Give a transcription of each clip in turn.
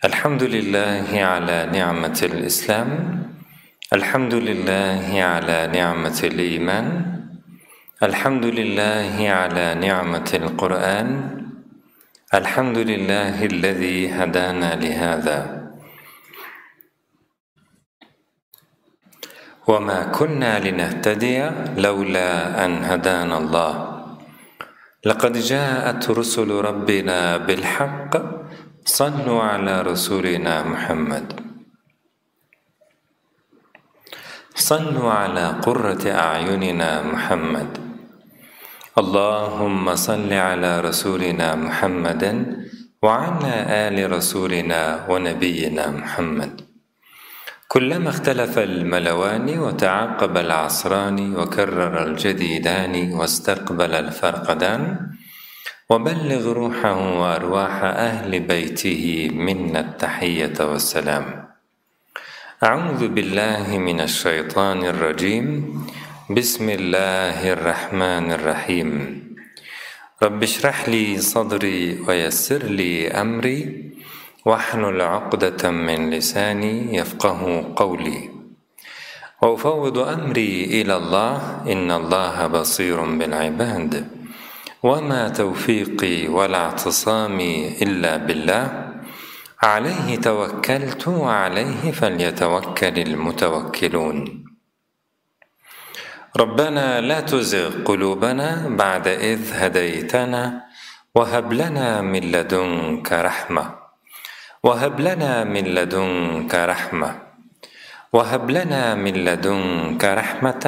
الحمد لله على نعمة الإسلام الحمد لله على نعمة الإيمان الحمد لله على نعمة القرآن الحمد لله الذي هدانا لهذا. وما كنا لنهتدي لولا أن هدانا الله. لقد جاءت رسل ربنا بالحق صلوا على رسولنا محمد. صلوا على قرة أعيننا محمد. اللهم صل على رسولنا محمد وعلى آل رسولنا ونبينا محمد. كلما اختلف الملوان وتعاقب العصران وكرر الجديدان واستقبل الفرقدان وبلغ روحه وأرواح أهل بيته منا التحية والسلام. أعوذ بالله من الشيطان الرجيم. بسم الله الرحمن الرحيم. رب اشرح لي صدري ويسر لي أمري. واحلل عقدة من لساني يفقه قولي. وأفوض أمري إلى الله إن الله بصير بالعباد. وما توفيقي ولا اعتصامي إلا بالله عليه توكلت وعليه فليتوكل المتوكلون. ربنا لا تزغ قلوبنا بعد إذ هديتنا وهب لنا من لدنك رحمة وهب لنا من لدنك رحمة وهب لنا من لدنك رحمة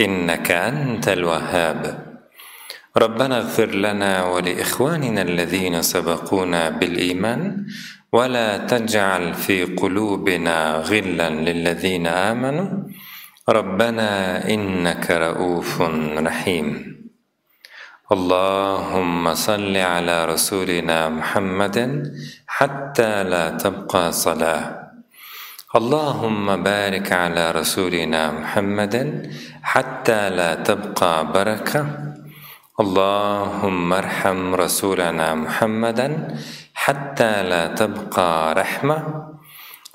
إنك أنت الوهاب. ربنا اغفر لنا ولإخواننا الذين سبقونا بالإيمان ولا تجعل في قلوبنا غلا للذين آمنوا. ربنا إنك رؤوف رحيم. اللهم صل على رسولنا محمد حتى لا تبقى صلاة. اللهم بارك على رسولنا محمد حتى لا تبقى بركة. اللهم ارحم رسولنا محمدا حتى لا تبقى رحمة.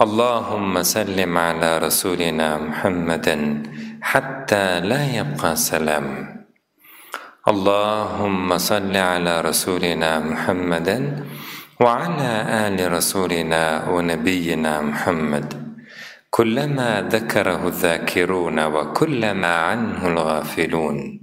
اللهم سلم على رسولنا محمدا حتى لا يبقى سلام. اللهم صل على رسولنا محمدا وعلى آل رسولنا ونبينا محمد. كلما ذكره الذاكرون وكلما عنه الغافلون.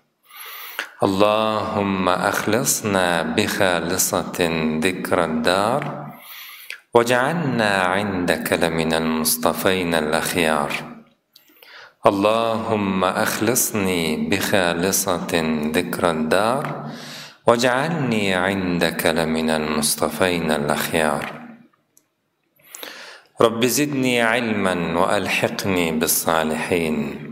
اللهم أخلصنا بخالصة ذكر الدار واجعلنا عندك لمن المصطفين الأخيار. اللهم أخلصني بخالصة ذكر الدار واجعلني عندك لمن المصطفين الأخيار. رب زدني علما وألحقني بالصالحين.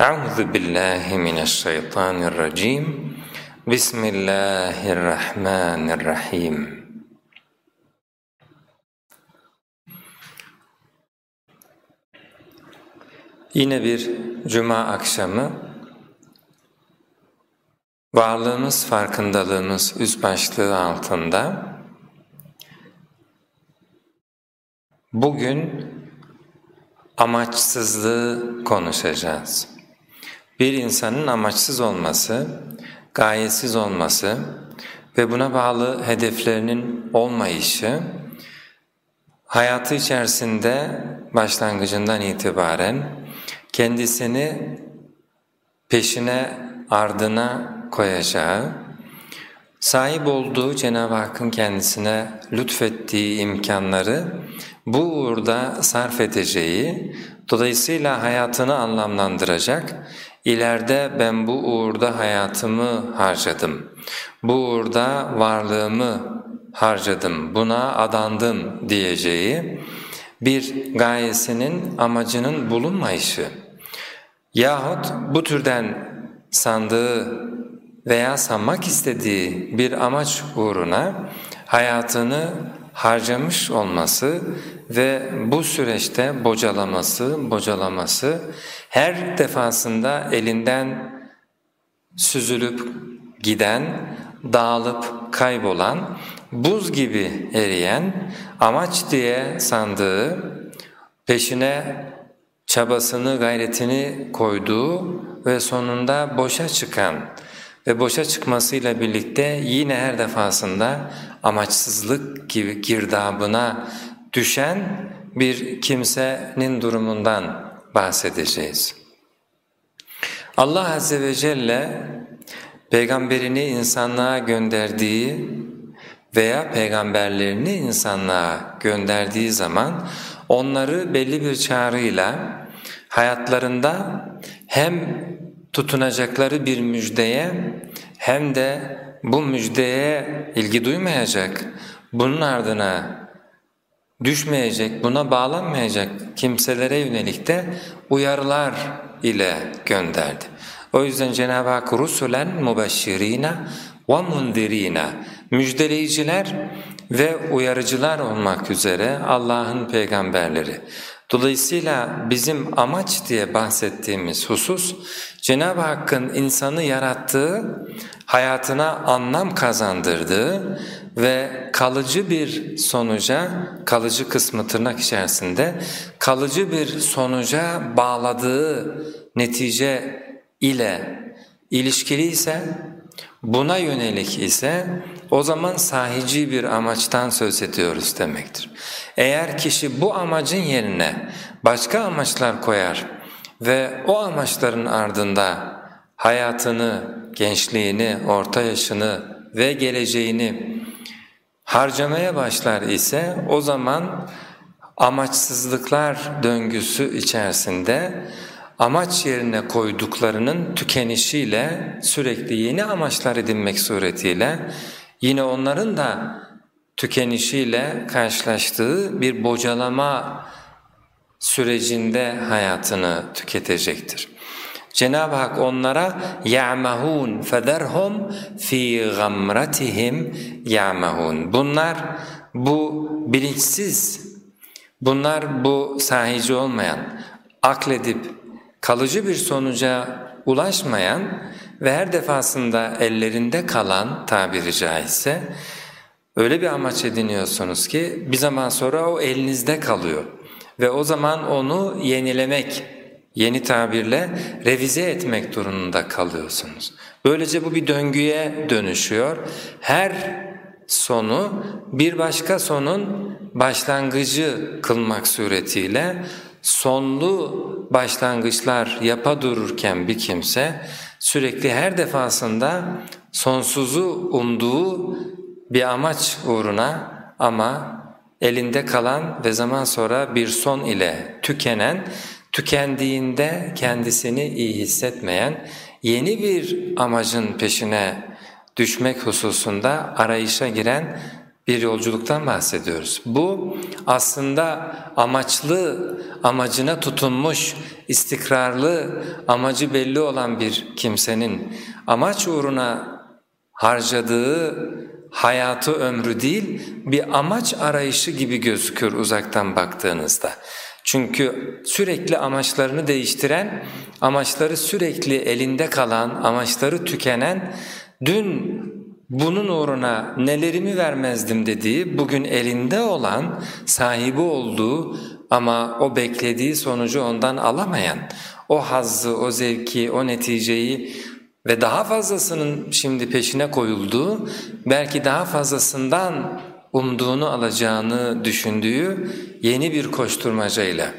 أعوذ بالله من الشيطان الرجيم بسم الله الرحمن الرحيم Yine bir cuma akşamı varlığımız farkındalığımız üst başlığı altında bugün amaçsızlığı konuşacağız bir insanın amaçsız olması, gayesiz olması ve buna bağlı hedeflerinin olmayışı, hayatı içerisinde başlangıcından itibaren kendisini peşine ardına koyacağı, sahip olduğu Cenab-ı Hakk'ın kendisine lütfettiği imkanları bu uğurda sarf edeceği, dolayısıyla hayatını anlamlandıracak İleride ben bu uğurda hayatımı harcadım, bu uğurda varlığımı harcadım, buna adandım diyeceği bir gayesinin, amacının bulunmayışı. Yahut bu türden sandığı veya sanmak istediği bir amaç uğruna hayatını harcamış olması ve bu süreçte bocalaması, bocalaması her defasında elinden süzülüp giden, dağılıp kaybolan, buz gibi eriyen, amaç diye sandığı, peşine çabasını, gayretini koyduğu ve sonunda boşa çıkan ve boşa çıkmasıyla birlikte yine her defasında amaçsızlık gibi girdabına düşen bir kimsenin durumundan bahsedeceğiz. Allah Azze ve Celle peygamberini insanlığa gönderdiği veya peygamberlerini insanlığa gönderdiği zaman onları belli bir çağrıyla hayatlarında hem tutunacakları bir müjdeye hem de bu müjdeye ilgi duymayacak, bunun ardına düşmeyecek, buna bağlanmayacak kimselere yönelik de uyarılar ile gönderdi. O yüzden Cenab-ı Hak rusulen mubeşşirina ve mundirina müjdeleyiciler ve uyarıcılar olmak üzere Allah'ın peygamberleri. Dolayısıyla bizim amaç diye bahsettiğimiz husus Cenab-ı Hakk'ın insanı yarattığı, hayatına anlam kazandırdığı ve kalıcı bir sonuca, kalıcı kısmı tırnak içerisinde, kalıcı bir sonuca bağladığı netice ile ilişkili ise, buna yönelik ise o zaman sahici bir amaçtan söz ediyoruz demektir. Eğer kişi bu amacın yerine başka amaçlar koyar ve o amaçların ardında hayatını, gençliğini, orta yaşını ve geleceğini harcamaya başlar ise o zaman amaçsızlıklar döngüsü içerisinde amaç yerine koyduklarının tükenişiyle sürekli yeni amaçlar edinmek suretiyle yine onların da tükenişiyle karşılaştığı bir bocalama sürecinde hayatını tüketecektir. Cenab-ı Hak onlara ya'mahun federhum fi gamratihim ya'mahun. Bunlar bu bilinçsiz, bunlar bu sahici olmayan, akledip kalıcı bir sonuca ulaşmayan ve her defasında ellerinde kalan tabiri caizse öyle bir amaç ediniyorsunuz ki bir zaman sonra o elinizde kalıyor ve o zaman onu yenilemek yeni tabirle revize etmek durumunda kalıyorsunuz. Böylece bu bir döngüye dönüşüyor. Her sonu bir başka sonun başlangıcı kılmak suretiyle sonlu başlangıçlar yapa dururken bir kimse sürekli her defasında sonsuzu umduğu bir amaç uğruna ama elinde kalan ve zaman sonra bir son ile tükenen, tükendiğinde kendisini iyi hissetmeyen yeni bir amacın peşine düşmek hususunda arayışa giren bir yolculuktan bahsediyoruz. Bu aslında amaçlı, amacına tutunmuş, istikrarlı, amacı belli olan bir kimsenin amaç uğruna harcadığı hayatı ömrü değil bir amaç arayışı gibi gözükür uzaktan baktığınızda. Çünkü sürekli amaçlarını değiştiren, amaçları sürekli elinde kalan, amaçları tükenen, dün bunun uğruna nelerimi vermezdim dediği, bugün elinde olan, sahibi olduğu ama o beklediği sonucu ondan alamayan, o hazzı, o zevki, o neticeyi ve daha fazlasının şimdi peşine koyulduğu, belki daha fazlasından umduğunu alacağını düşündüğü yeni bir koşturmacayla.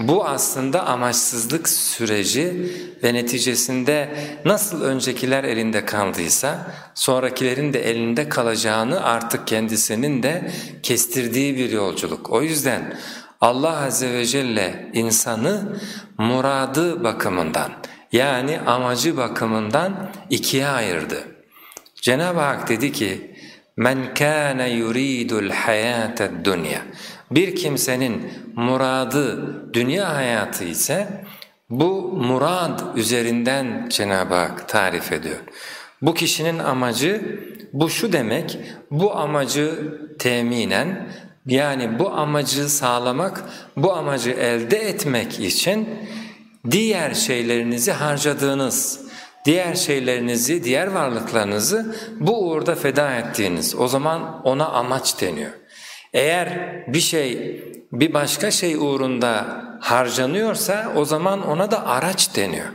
Bu aslında amaçsızlık süreci ve neticesinde nasıl öncekiler elinde kaldıysa sonrakilerin de elinde kalacağını artık kendisinin de kestirdiği bir yolculuk. O yüzden Allah Azze ve Celle insanı muradı bakımından yani amacı bakımından ikiye ayırdı. Cenab-ı Hak dedi ki men kana yuridul hayatad dunya bir kimsenin muradı dünya hayatı ise bu murad üzerinden Cenab-ı Hak tarif ediyor. Bu kişinin amacı bu şu demek, bu amacı teminen yani bu amacı sağlamak, bu amacı elde etmek için diğer şeylerinizi harcadığınız, diğer şeylerinizi, diğer varlıklarınızı bu uğurda feda ettiğiniz o zaman ona amaç deniyor. Eğer bir şey bir başka şey uğrunda harcanıyorsa o zaman ona da araç deniyor.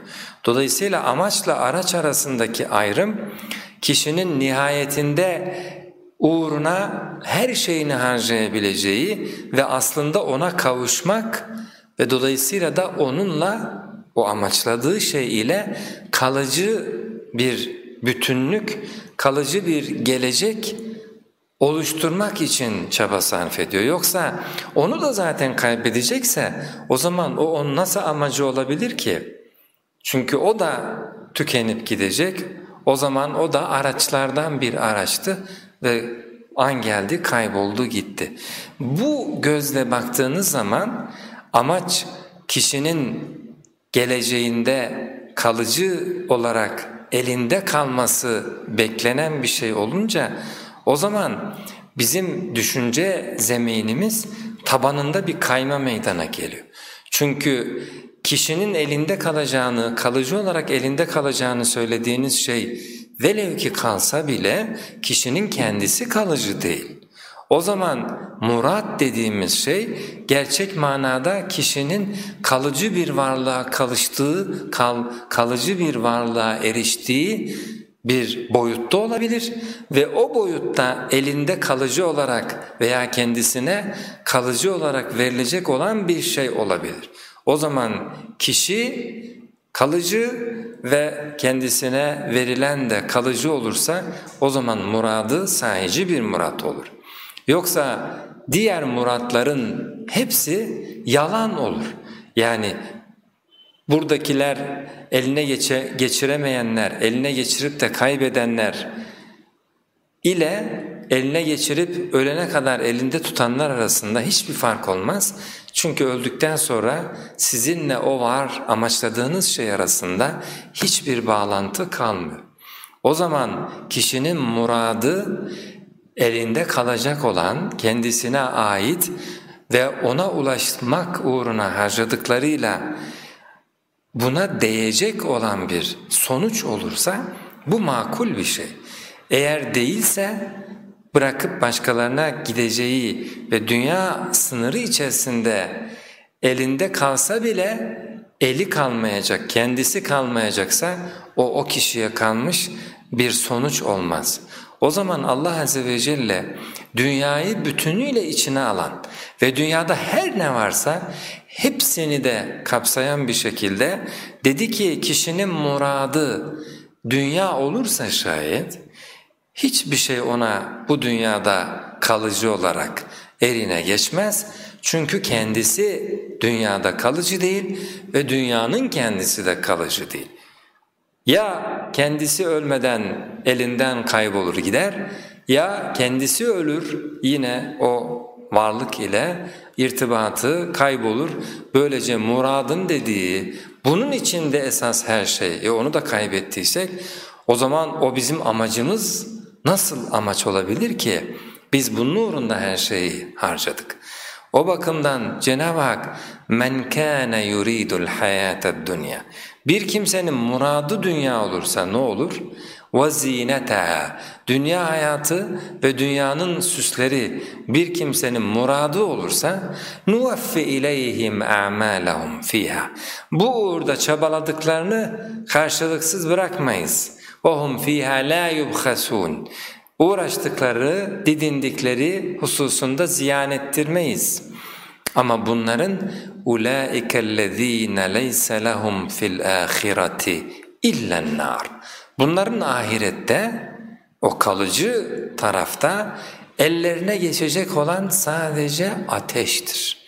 Dolayısıyla amaçla araç arasındaki ayrım kişinin nihayetinde uğruna her şeyini harcayabileceği ve aslında ona kavuşmak ve dolayısıyla da onunla o amaçladığı şey ile kalıcı bir bütünlük, kalıcı bir gelecek oluşturmak için çaba sarf ediyor. Yoksa onu da zaten kaybedecekse o zaman o onun nasıl amacı olabilir ki? Çünkü o da tükenip gidecek, o zaman o da araçlardan bir araçtı ve an geldi kayboldu gitti. Bu gözle baktığınız zaman amaç kişinin geleceğinde kalıcı olarak elinde kalması beklenen bir şey olunca o zaman bizim düşünce zeminimiz tabanında bir kayma meydana geliyor. Çünkü kişinin elinde kalacağını, kalıcı olarak elinde kalacağını söylediğiniz şey velev ki kalsa bile kişinin kendisi kalıcı değil. O zaman murat dediğimiz şey gerçek manada kişinin kalıcı bir varlığa kalıştığı, kal, kalıcı bir varlığa eriştiği bir boyutta olabilir ve o boyutta elinde kalıcı olarak veya kendisine kalıcı olarak verilecek olan bir şey olabilir. O zaman kişi kalıcı ve kendisine verilen de kalıcı olursa o zaman muradı sahici bir murat olur. Yoksa diğer muratların hepsi yalan olur. Yani buradakiler eline geçe, geçiremeyenler, eline geçirip de kaybedenler ile eline geçirip ölene kadar elinde tutanlar arasında hiçbir fark olmaz. Çünkü öldükten sonra sizinle o var amaçladığınız şey arasında hiçbir bağlantı kalmıyor. O zaman kişinin muradı elinde kalacak olan kendisine ait ve ona ulaşmak uğruna harcadıklarıyla buna değecek olan bir sonuç olursa bu makul bir şey. Eğer değilse bırakıp başkalarına gideceği ve dünya sınırı içerisinde elinde kalsa bile eli kalmayacak, kendisi kalmayacaksa o o kişiye kalmış bir sonuç olmaz. O zaman Allah Azze ve Celle dünyayı bütünüyle içine alan ve dünyada her ne varsa hepsini de kapsayan bir şekilde dedi ki kişinin muradı dünya olursa şayet hiçbir şey ona bu dünyada kalıcı olarak eline geçmez. Çünkü kendisi dünyada kalıcı değil ve dünyanın kendisi de kalıcı değil. Ya kendisi ölmeden elinden kaybolur gider ya kendisi ölür yine o varlık ile irtibatı kaybolur. Böylece muradın dediği bunun içinde esas her şey e onu da kaybettiysek o zaman o bizim amacımız nasıl amaç olabilir ki? Biz bunun uğrunda her şeyi harcadık. O bakımdan Cenab-ı Hak men kana yuridul hayatad dunya bir kimsenin muradı dünya olursa ne olur? وَزِينَتَهَا Dünya hayatı ve dünyanın süsleri bir kimsenin muradı olursa نُوَفِّ اِلَيْهِمْ اَعْمَالَهُمْ فِيهَا Bu uğurda çabaladıklarını karşılıksız bırakmayız. وَهُمْ فِيهَا لَا يُبْخَسُونَ Uğraştıkları, didindikleri hususunda ziyan ettirmeyiz. Ama bunların اُولَٰئِكَ الَّذ۪ينَ لَيْسَ لَهُمْ فِي الْآخِرَةِ اِلَّا النَّارِ Bunların ahirette o kalıcı tarafta ellerine geçecek olan sadece ateştir.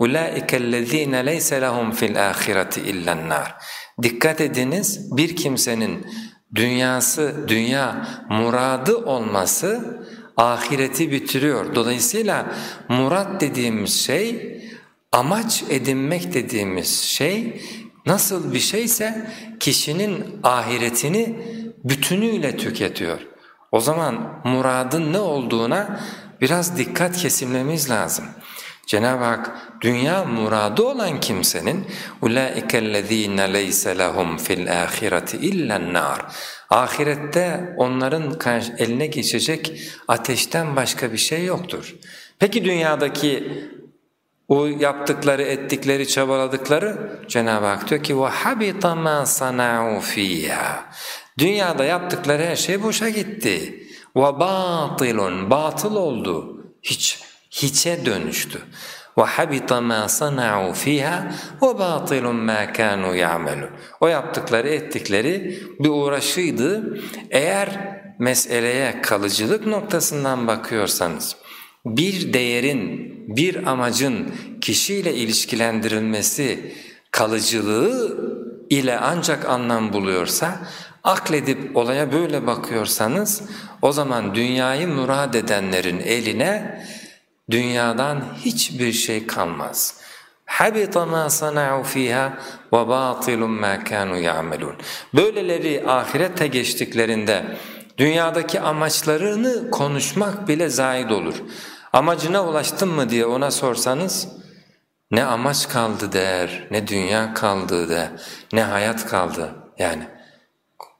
اُولَٰئِكَ الَّذ۪ينَ لَيْسَ لَهُمْ فِي الْآخِرَةِ اِلَّا النَّارِ Dikkat ediniz bir kimsenin dünyası, dünya muradı olması ahireti bitiriyor. Dolayısıyla murat dediğimiz şey, amaç edinmek dediğimiz şey nasıl bir şeyse kişinin ahiretini bütünüyle tüketiyor. O zaman muradın ne olduğuna biraz dikkat kesilmemiz lazım. Cenab-ı Hak dünya muradı olan kimsenin اُولَٰئِكَ الَّذ۪ينَ لَيْسَ لَهُمْ فِي الْآخِرَةِ اِلَّا النَّارِ Ahirette onların eline geçecek ateşten başka bir şey yoktur. Peki dünyadaki o yaptıkları, ettikleri, çabaladıkları Cenab-ı Hak diyor ki وَحَبِطَ مَا صَنَعُوا ف۪يهَا Dünyada yaptıkları her şey boşa gitti. وَبَاطِلٌ Batıl oldu. Hiç, hiçe dönüştü. وَحَبِطَ مَا صَنَعُوا ف۪يهَا وَبَاطِلٌ مَا كَانُوا يَعْمَلُونَ O yaptıkları ettikleri bir uğraşıydı. Eğer meseleye kalıcılık noktasından bakıyorsanız, bir değerin, bir amacın kişiyle ilişkilendirilmesi kalıcılığı ile ancak anlam buluyorsa, akledip olaya böyle bakıyorsanız o zaman dünyayı murad edenlerin eline Dünyadan hiçbir şey kalmaz. حَبِطَ مَا صَنَعُوا ف۪يهَا وَبَاطِلٌ مَا كَانُوا يَعْمَلُونَ Böyleleri ahirete geçtiklerinde dünyadaki amaçlarını konuşmak bile zahid olur. Amacına ulaştın mı diye ona sorsanız ne amaç kaldı der, ne dünya kaldı der, ne hayat kaldı yani.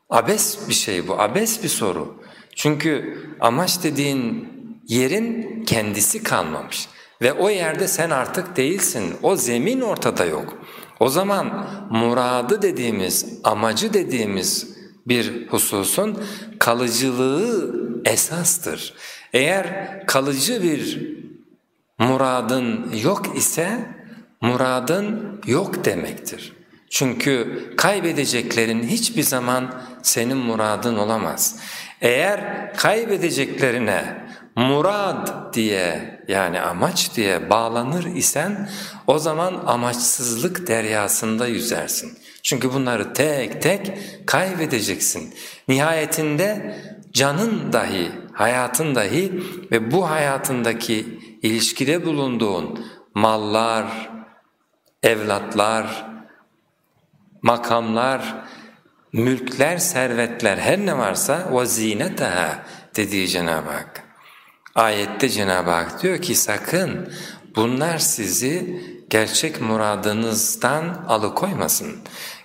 Abes bir şey bu, abes bir soru. Çünkü amaç dediğin yerin kendisi kalmamış ve o yerde sen artık değilsin, o zemin ortada yok. O zaman muradı dediğimiz, amacı dediğimiz bir hususun kalıcılığı esastır. Eğer kalıcı bir muradın yok ise muradın yok demektir. Çünkü kaybedeceklerin hiçbir zaman senin muradın olamaz. Eğer kaybedeceklerine murad diye yani amaç diye bağlanır isen o zaman amaçsızlık deryasında yüzersin. Çünkü bunları tek tek kaybedeceksin. Nihayetinde canın dahi, hayatın dahi ve bu hayatındaki ilişkide bulunduğun mallar, evlatlar, makamlar, mülkler, servetler her ne varsa وَزِينَتَهَا dediği Cenab-ı Hak. Ayette Cenab-ı Hak diyor ki sakın bunlar sizi gerçek muradınızdan alıkoymasın.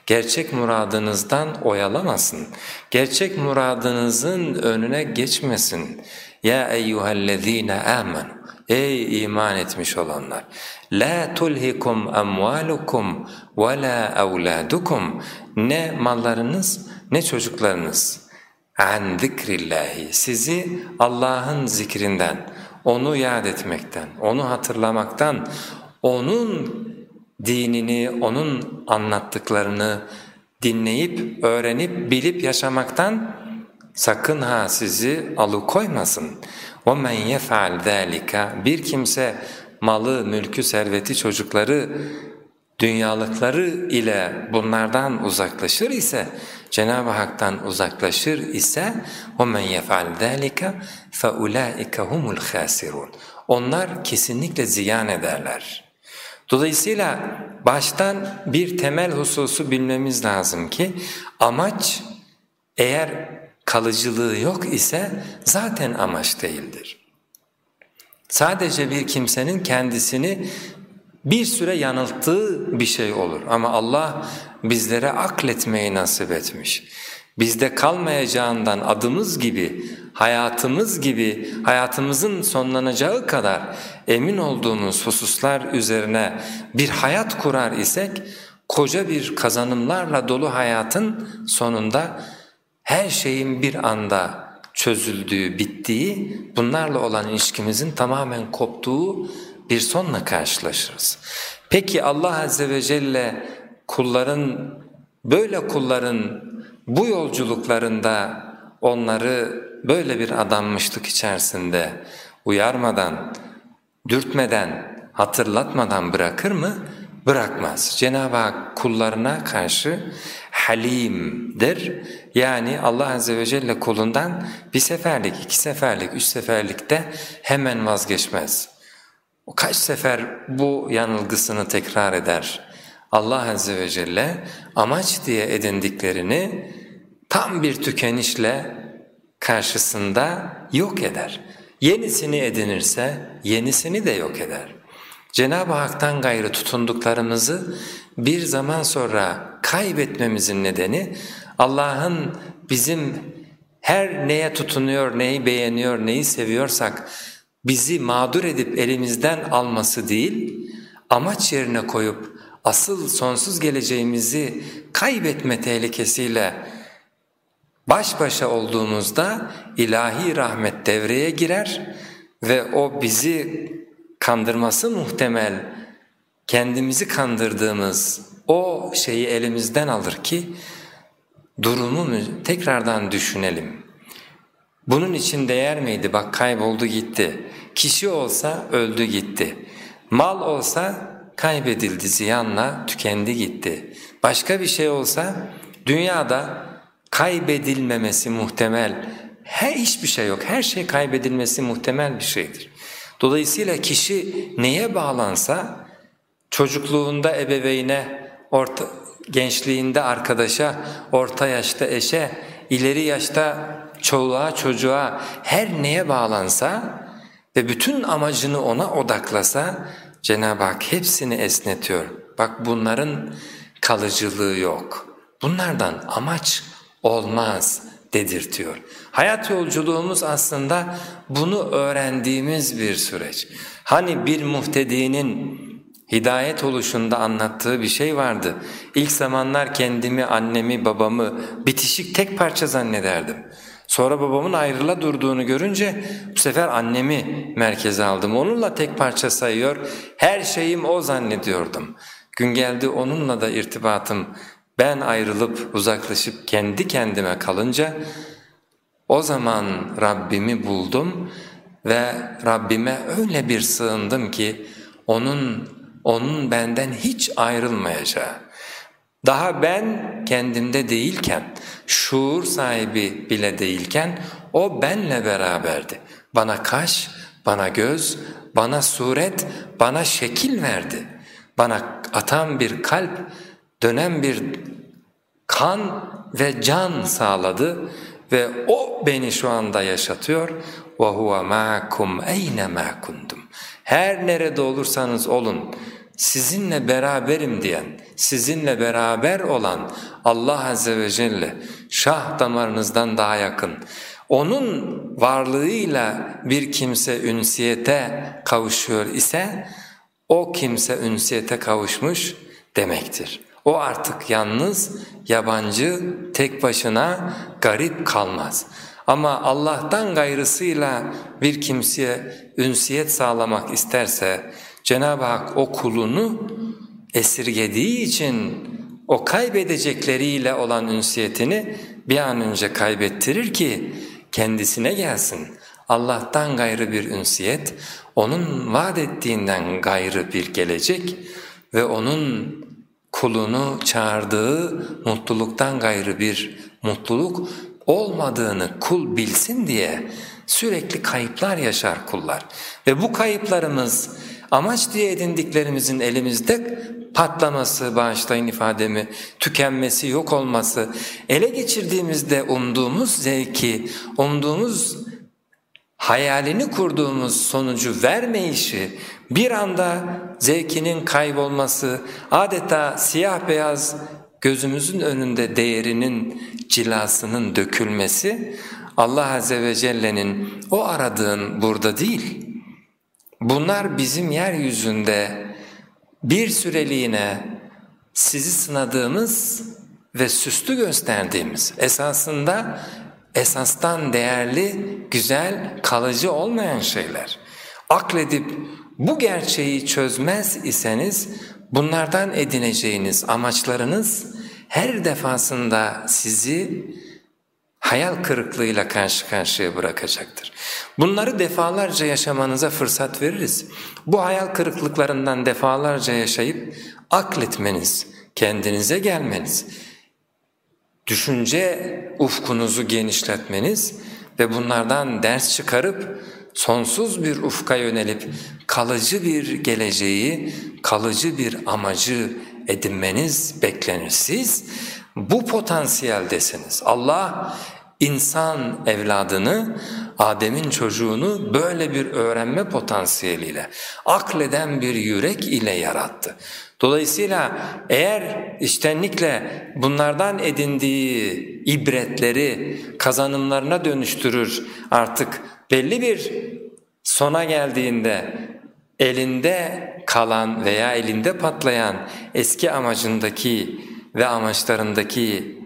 Gerçek muradınızdan oyalamasın. Gerçek muradınızın önüne geçmesin. Ya eyyühellezine amenu Ey iman etmiş olanlar! La tulhikum amwalukum ve la evladukum ne mallarınız ne çocuklarınız an zikrillahi sizi Allah'ın zikrinden, onu yad etmekten, onu hatırlamaktan, onun dinini, onun anlattıklarını dinleyip, öğrenip, bilip yaşamaktan sakın ha sizi alıkoymasın. وَمَنْ يَفْعَلْ ذَٰلِكَ Bir kimse malı, mülkü, serveti, çocukları, dünyalıkları ile bunlardan uzaklaşır ise, Cenab-ı Hak'tan uzaklaşır ise وَمَنْ يَفْعَلْ ذَٰلِكَ فَاُولَٰئِكَ هُمُ الْخَاسِرُونَ Onlar kesinlikle ziyan ederler. Dolayısıyla baştan bir temel hususu bilmemiz lazım ki amaç eğer kalıcılığı yok ise zaten amaç değildir. Sadece bir kimsenin kendisini bir süre yanılttığı bir şey olur ama Allah bizlere akletmeyi nasip etmiş. Bizde kalmayacağından adımız gibi, hayatımız gibi, hayatımızın sonlanacağı kadar emin olduğumuz hususlar üzerine bir hayat kurar isek, koca bir kazanımlarla dolu hayatın sonunda her şeyin bir anda çözüldüğü, bittiği, bunlarla olan ilişkimizin tamamen koptuğu bir sonla karşılaşırız. Peki Allah Azze ve Celle kulların, böyle kulların bu yolculuklarında onları böyle bir adanmışlık içerisinde uyarmadan, dürtmeden, hatırlatmadan bırakır mı? Bırakmaz. Cenab-ı Hak kullarına karşı halimdir. Yani Allah Azze ve Celle kulundan bir seferlik, iki seferlik, üç seferlikte hemen vazgeçmez. Kaç sefer bu yanılgısını tekrar eder. Allah Azze ve Celle amaç diye edindiklerini tam bir tükenişle karşısında yok eder. Yenisini edinirse yenisini de yok eder. Cenab-ı Hak'tan gayrı tutunduklarımızı bir zaman sonra kaybetmemizin nedeni Allah'ın bizim her neye tutunuyor, neyi beğeniyor, neyi seviyorsak bizi mağdur edip elimizden alması değil, amaç yerine koyup asıl sonsuz geleceğimizi kaybetme tehlikesiyle baş başa olduğumuzda ilahi rahmet devreye girer ve o bizi kandırması muhtemel kendimizi kandırdığımız o şeyi elimizden alır ki durumu tekrardan düşünelim. Bunun için değer miydi? Bak kayboldu gitti. Kişi olsa öldü gitti. Mal olsa kaybedildi ziyanla tükendi gitti. Başka bir şey olsa dünyada kaybedilmemesi muhtemel her hiçbir şey yok. Her şey kaybedilmesi muhtemel bir şeydir. Dolayısıyla kişi neye bağlansa çocukluğunda ebeveyne, orta, gençliğinde arkadaşa, orta yaşta eşe, ileri yaşta çoluğa çocuğa her neye bağlansa ve bütün amacını ona odaklasa Cenab-ı Hak hepsini esnetiyor. Bak bunların kalıcılığı yok. Bunlardan amaç olmaz dedirtiyor. Hayat yolculuğumuz aslında bunu öğrendiğimiz bir süreç. Hani bir muhtedinin hidayet oluşunda anlattığı bir şey vardı. İlk zamanlar kendimi, annemi, babamı bitişik tek parça zannederdim. Sonra babamın ayrıla durduğunu görünce bu sefer annemi merkeze aldım. Onunla tek parça sayıyor, her şeyim o zannediyordum. Gün geldi onunla da irtibatım ben ayrılıp uzaklaşıp kendi kendime kalınca o zaman Rabbimi buldum ve Rabbime öyle bir sığındım ki onun onun benden hiç ayrılmayacağı. Daha ben kendimde değilken, şuur sahibi bile değilken o benle beraberdi. Bana kaş, bana göz, bana suret, bana şekil verdi. Bana atan bir kalp, dönen bir kan ve can sağladı ve o beni şu anda yaşatıyor. وَهُوَ مَعَكُمْ اَيْنَ مَا Her nerede olursanız olun, sizinle beraberim diyen, sizinle beraber olan Allah Azze ve Celle şah damarınızdan daha yakın, onun varlığıyla bir kimse ünsiyete kavuşuyor ise o kimse ünsiyete kavuşmuş demektir. O artık yalnız, yabancı, tek başına garip kalmaz. Ama Allah'tan gayrısıyla bir kimseye ünsiyet sağlamak isterse Cenab-ı Hak o kulunu esirgediği için o kaybedecekleriyle olan ünsiyetini bir an önce kaybettirir ki kendisine gelsin. Allah'tan gayrı bir ünsiyet, onun vaat ettiğinden gayrı bir gelecek ve onun kulunu çağırdığı mutluluktan gayrı bir mutluluk olmadığını kul bilsin diye sürekli kayıplar yaşar kullar. Ve bu kayıplarımız amaç diye edindiklerimizin elimizde patlaması, bağışlayın ifademi, tükenmesi, yok olması, ele geçirdiğimizde umduğumuz zevki, umduğumuz hayalini kurduğumuz sonucu vermeyişi, bir anda zevkinin kaybolması, adeta siyah beyaz gözümüzün önünde değerinin cilasının dökülmesi Allah Azze ve Celle'nin o aradığın burada değil. Bunlar bizim yeryüzünde bir süreliğine sizi sınadığımız ve süslü gösterdiğimiz esasında esastan değerli, güzel, kalıcı olmayan şeyler. Akledip bu gerçeği çözmez iseniz bunlardan edineceğiniz amaçlarınız her defasında sizi hayal kırıklığıyla karşı karşıya bırakacaktır. Bunları defalarca yaşamanıza fırsat veririz. Bu hayal kırıklıklarından defalarca yaşayıp akletmeniz, kendinize gelmeniz, düşünce ufkunuzu genişletmeniz ve bunlardan ders çıkarıp sonsuz bir ufka yönelip kalıcı bir geleceği, kalıcı bir amacı edinmeniz beklenir. Siz bu potansiyeldesiniz. Allah insan evladını, Adem'in çocuğunu böyle bir öğrenme potansiyeliyle, akleden bir yürek ile yarattı. Dolayısıyla eğer iştenlikle bunlardan edindiği ibretleri kazanımlarına dönüştürür artık belli bir sona geldiğinde elinde kalan veya elinde patlayan eski amacındaki ve amaçlarındaki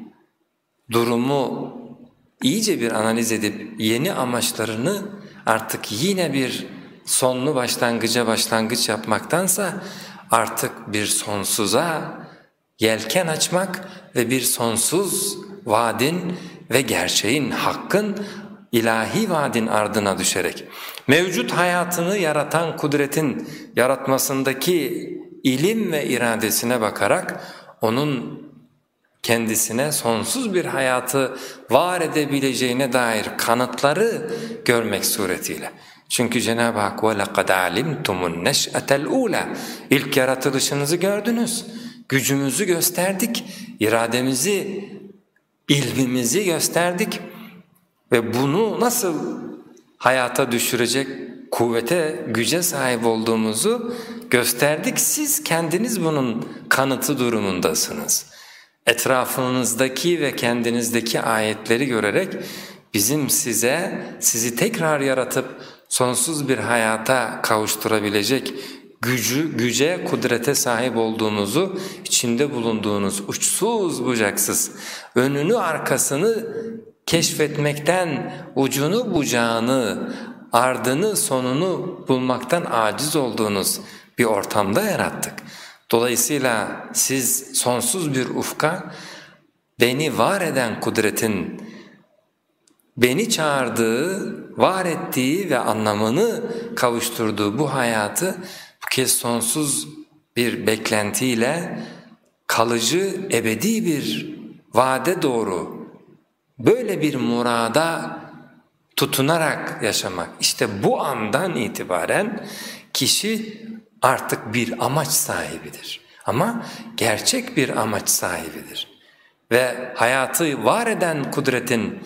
durumu iyice bir analiz edip yeni amaçlarını artık yine bir sonlu başlangıca başlangıç yapmaktansa artık bir sonsuza yelken açmak ve bir sonsuz vaadin ve gerçeğin, hakkın ilahi vaadin ardına düşerek mevcut hayatını yaratan kudretin yaratmasındaki ilim ve iradesine bakarak onun kendisine sonsuz bir hayatı var edebileceğine dair kanıtları görmek suretiyle. Çünkü Cenab-ı Hak وَلَقَدْ عَلِمْتُمُ النَّشْأَةَ الْعُولَى İlk yaratılışınızı gördünüz, gücümüzü gösterdik, irademizi, ilmimizi gösterdik ve bunu nasıl hayata düşürecek kuvvete, güce sahip olduğumuzu gösterdik. Siz kendiniz bunun kanıtı durumundasınız. Etrafınızdaki ve kendinizdeki ayetleri görerek bizim size, sizi tekrar yaratıp sonsuz bir hayata kavuşturabilecek gücü, güce, kudrete sahip olduğunuzu, içinde bulunduğunuz uçsuz bucaksız, önünü arkasını keşfetmekten ucunu bucağını, ardını sonunu bulmaktan aciz olduğunuz bir ortamda yarattık. Dolayısıyla siz sonsuz bir ufka, beni var eden kudretin, beni çağırdığı, var ettiği ve anlamını kavuşturduğu bu hayatı bu kez sonsuz bir beklentiyle kalıcı, ebedi bir vade doğru Böyle bir murada tutunarak yaşamak işte bu andan itibaren kişi artık bir amaç sahibidir. Ama gerçek bir amaç sahibidir. Ve hayatı var eden kudretin,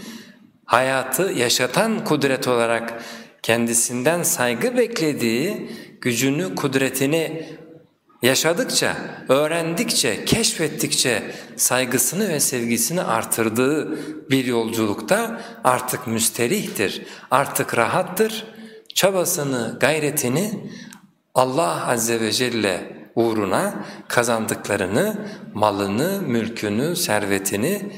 hayatı yaşatan kudret olarak kendisinden saygı beklediği, gücünü, kudretini yaşadıkça, öğrendikçe, keşfettikçe saygısını ve sevgisini artırdığı bir yolculukta artık müsterihtir, artık rahattır. Çabasını, gayretini Allah Azze ve Celle uğruna kazandıklarını, malını, mülkünü, servetini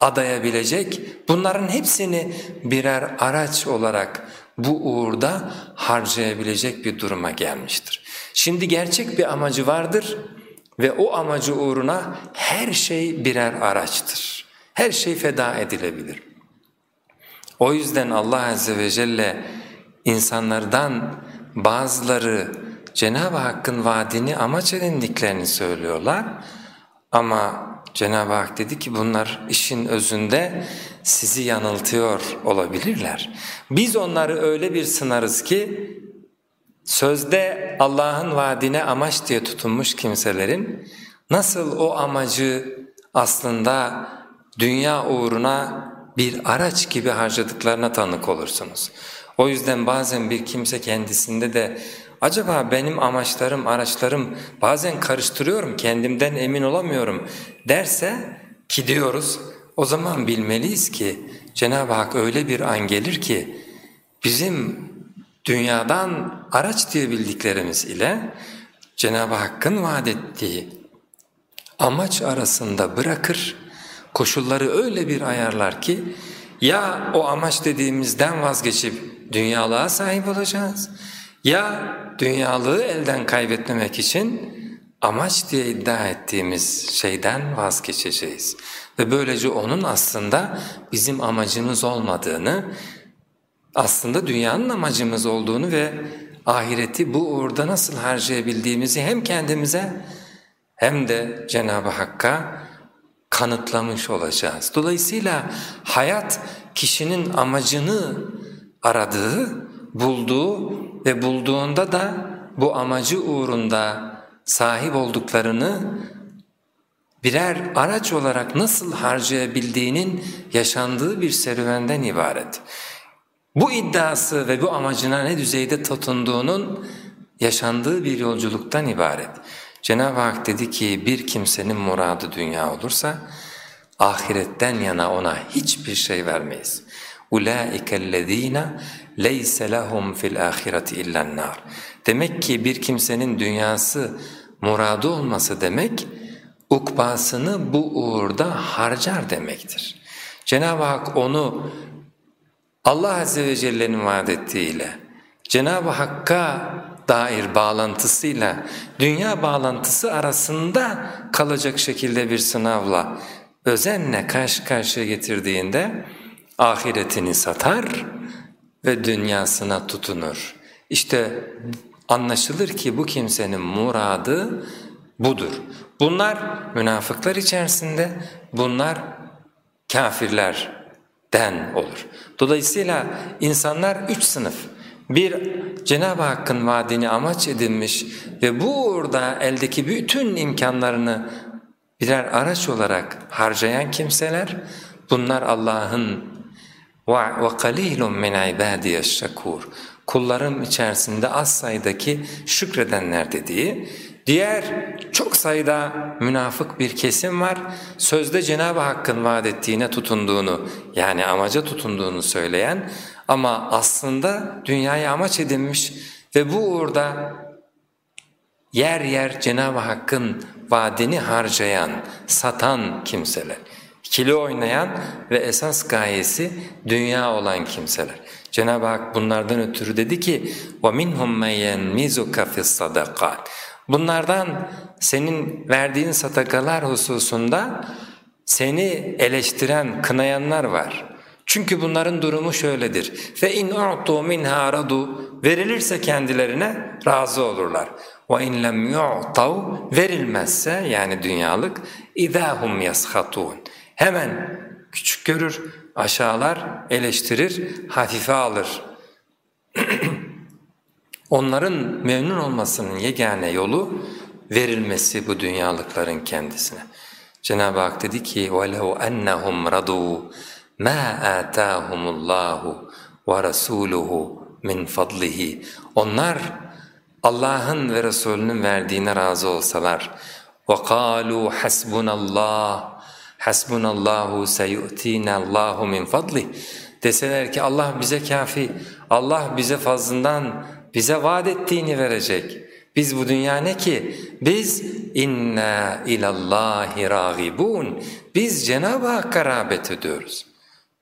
adayabilecek, bunların hepsini birer araç olarak bu uğurda harcayabilecek bir duruma gelmiştir. Şimdi gerçek bir amacı vardır ve o amacı uğruna her şey birer araçtır. Her şey feda edilebilir. O yüzden Allah Azze ve Celle insanlardan bazıları Cenab-ı Hakk'ın vaadini amaç edindiklerini söylüyorlar ama Cenab-ı Hak dedi ki bunlar işin özünde sizi yanıltıyor olabilirler. Biz onları öyle bir sınarız ki sözde Allah'ın vaadine amaç diye tutunmuş kimselerin nasıl o amacı aslında dünya uğruna bir araç gibi harcadıklarına tanık olursunuz. O yüzden bazen bir kimse kendisinde de acaba benim amaçlarım, araçlarım bazen karıştırıyorum, kendimden emin olamıyorum derse ki diyoruz o zaman bilmeliyiz ki Cenab-ı Hak öyle bir an gelir ki bizim dünyadan araç diye bildiklerimiz ile Cenab-ı Hakk'ın vaat ettiği amaç arasında bırakır, koşulları öyle bir ayarlar ki ya o amaç dediğimizden vazgeçip dünyalığa sahip olacağız ya dünyalığı elden kaybetmemek için amaç diye iddia ettiğimiz şeyden vazgeçeceğiz. Ve böylece onun aslında bizim amacımız olmadığını, aslında dünyanın amacımız olduğunu ve ahireti bu uğurda nasıl harcayabildiğimizi hem kendimize hem de Cenab-ı Hakk'a kanıtlamış olacağız. Dolayısıyla hayat kişinin amacını aradığı, bulduğu ve bulduğunda da bu amacı uğrunda sahip olduklarını birer araç olarak nasıl harcayabildiğinin yaşandığı bir serüvenden ibaret. Bu iddiası ve bu amacına ne düzeyde tutunduğunun yaşandığı bir yolculuktan ibaret. Cenab-ı Hak dedi ki bir kimsenin muradı dünya olursa ahiretten yana ona hiçbir şey vermeyiz. اُولَٰئِكَ الَّذ۪ينَ لَيْسَ لَهُمْ فِي الْآخِرَةِ اِلَّا النَّارِ Demek ki bir kimsenin dünyası muradı olması demek, ukbasını bu uğurda harcar demektir. Cenab-ı Hak onu Allah Azze ve Celle'nin vaat ettiğiyle, Cenab-ı Hakk'a dair bağlantısıyla dünya bağlantısı arasında kalacak şekilde bir sınavla özenle karşı karşıya getirdiğinde ahiretini satar ve dünyasına tutunur. İşte anlaşılır ki bu kimsenin muradı budur. Bunlar münafıklar içerisinde, bunlar kafirlerden olur. Dolayısıyla insanlar üç sınıf. Bir, Cenab-ı Hakk'ın vaadini amaç edinmiş ve bu uğurda eldeki bütün imkanlarını birer araç olarak harcayan kimseler, bunlar Allah'ın وَقَلِيلٌ مِنْ عِبَادِيَ الشَّكُورِ Kullarım içerisinde az sayıdaki şükredenler dediği, diğer çok sayıda münafık bir kesim var, sözde Cenab-ı Hakk'ın vaat ettiğine tutunduğunu yani amaca tutunduğunu söyleyen ama aslında dünyayı amaç edinmiş ve bu uğurda yer yer Cenab-ı Hakk'ın vaadini harcayan, satan kimseler. İkili oynayan ve esas gayesi dünya olan kimseler. Cenab-ı Hak bunlardan ötürü dedi ki وَمِنْهُمْ مَنْ يَنْمِزُكَ فِي الصَّدَقَاتِ Bunlardan senin verdiğin sadakalar hususunda seni eleştiren, kınayanlar var. Çünkü bunların durumu şöyledir. فَاِنْ اُعْطُوا مِنْهَا رَضُوا Verilirse kendilerine razı olurlar. وَاِنْ لَمْ يُعْطَوْا Verilmezse yani dünyalık اِذَا هُمْ يَسْخَطُونَ Hemen küçük görür, aşağılar, eleştirir, hafife alır. Onların memnun olmasının yegane yolu verilmesi bu dünyalıkların kendisine. Cenab-ı Hak dedi ki وَلَوْ أَنَّهُمْ رَضُوا مَا آتَاهُمُ اللّٰهُ وَرَسُولُهُ مِنْ فَضْلِهِ Onlar Allah'ın ve Resulünün verdiğine razı olsalar وَقَالُوا حَسْبُنَ اللّٰهِ hasbunallahu seyu'tinallahu min fadlih deseler ki Allah bize kafi, Allah bize fazlından bize vaat ettiğini verecek. Biz bu dünya ne ki? Biz inna ilallahi ragibun. Biz Cenab-ı Hakk'a rağbet ediyoruz.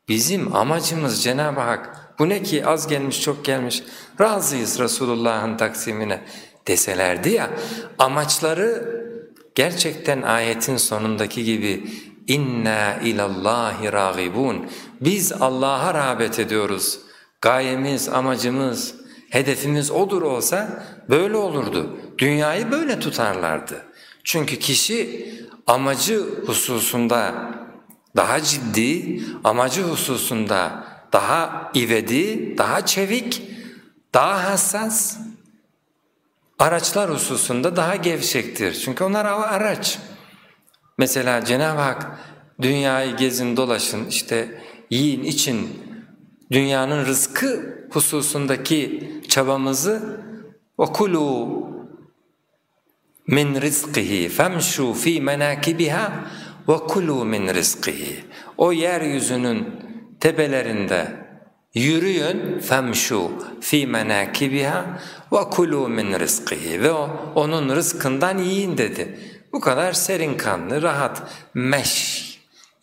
Bizim amacımız Cenab-ı Hak. Bu ne ki az gelmiş çok gelmiş razıyız Resulullah'ın taksimine deselerdi ya amaçları gerçekten ayetin sonundaki gibi inna ilallahi ragibun biz Allah'a rağbet ediyoruz. Gayemiz, amacımız, hedefimiz odur olsa böyle olurdu. Dünyayı böyle tutarlardı. Çünkü kişi amacı hususunda daha ciddi, amacı hususunda daha ivedi, daha çevik, daha hassas, araçlar hususunda daha gevşektir. Çünkü onlar araç. Mesela Cenab-ı Hak dünyayı gezin dolaşın işte yiyin için dünyanın rızkı hususundaki çabamızı وَكُلُوا min rizqihi femşu fi menakibiha ve kulu min rizqihi. O yeryüzünün tepelerinde yürüyün femşu fi menakibiha ve kulu min rizqihi ve o, onun rızkından yiyin dedi. Bu kadar serin kanlı, rahat, meş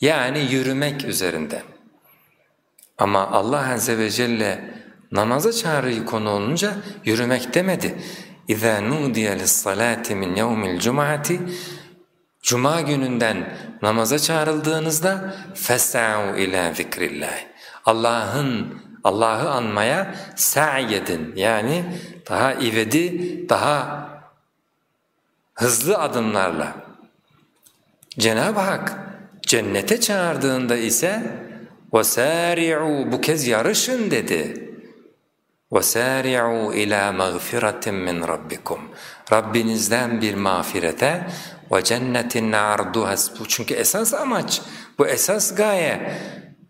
yani yürümek üzerinde. Ama Allah Azze ve Celle namaza çağrıyı konu olunca yürümek demedi. اِذَا نُودِيَ لِلصَّلَاةِ مِنْ يَوْمِ الْجُمَعَةِ Cuma gününden namaza çağrıldığınızda فَسَعُوا ila zikrillah. Allah'ın Allah'ı anmaya sa'i edin. Yani daha ivedi, daha hızlı adımlarla. Cenab-ı Hak cennete çağırdığında ise وَسَارِعُوا bu kez yarışın dedi. وَسَارِعُوا ila مَغْفِرَةٍ min رَبِّكُمْ Rabbinizden bir mağfirete ve cennetin arduha bu çünkü esas amaç bu esas gaye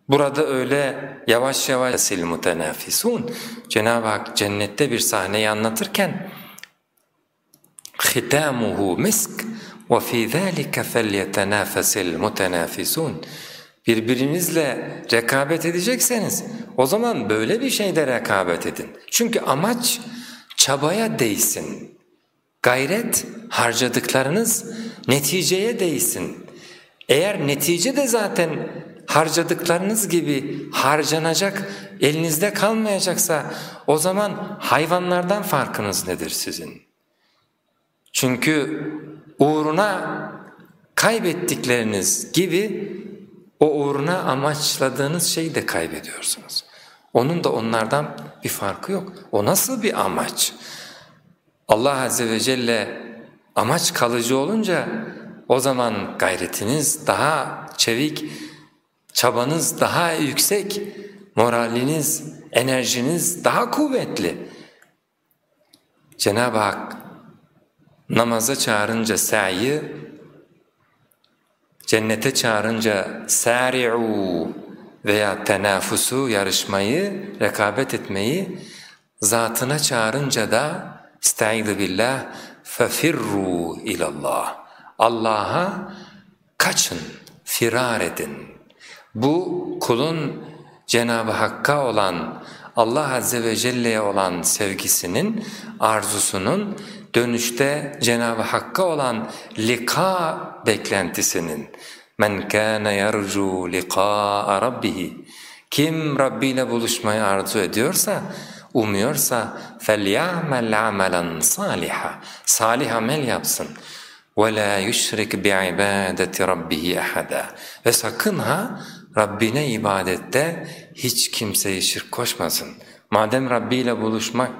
burada öyle yavaş yavaş sil mutenafisun Cenab-ı Hak cennette bir sahneyi anlatırken misk ve fi zalika felyetenafasil mutenafisun birbirinizle rekabet edecekseniz o zaman böyle bir şeyde rekabet edin. Çünkü amaç çabaya değsin. Gayret harcadıklarınız neticeye değsin. Eğer netice de zaten harcadıklarınız gibi harcanacak, elinizde kalmayacaksa o zaman hayvanlardan farkınız nedir sizin? Çünkü uğruna kaybettikleriniz gibi o uğruna amaçladığınız şeyi de kaybediyorsunuz. Onun da onlardan bir farkı yok. O nasıl bir amaç? Allah Azze ve Celle amaç kalıcı olunca o zaman gayretiniz daha çevik, çabanız daha yüksek, moraliniz, enerjiniz daha kuvvetli. Cenab-ı Hak namaza çağırınca sa'yı, cennete çağırınca sari'u veya tenafusu yarışmayı, rekabet etmeyi, zatına çağırınca da istaidu billah fefirru ilallah. Allah'a kaçın, firar edin. Bu kulun Cenab-ı Hakk'a olan, Allah Azze ve Celle'ye olan sevgisinin, arzusunun dönüşte Cenab-ı Hakk'a olan lika beklentisinin men kana yercu lika rabbih kim Rabbi ile buluşmayı arzu ediyorsa umuyorsa felyamel amelen saliha salih amel yapsın. Ve la yushrik bi ibadeti rabbih ahada ve sakın ha Rabbine ibadette hiç kimseyi şirk koşmasın. Madem Rabbi ile buluşmak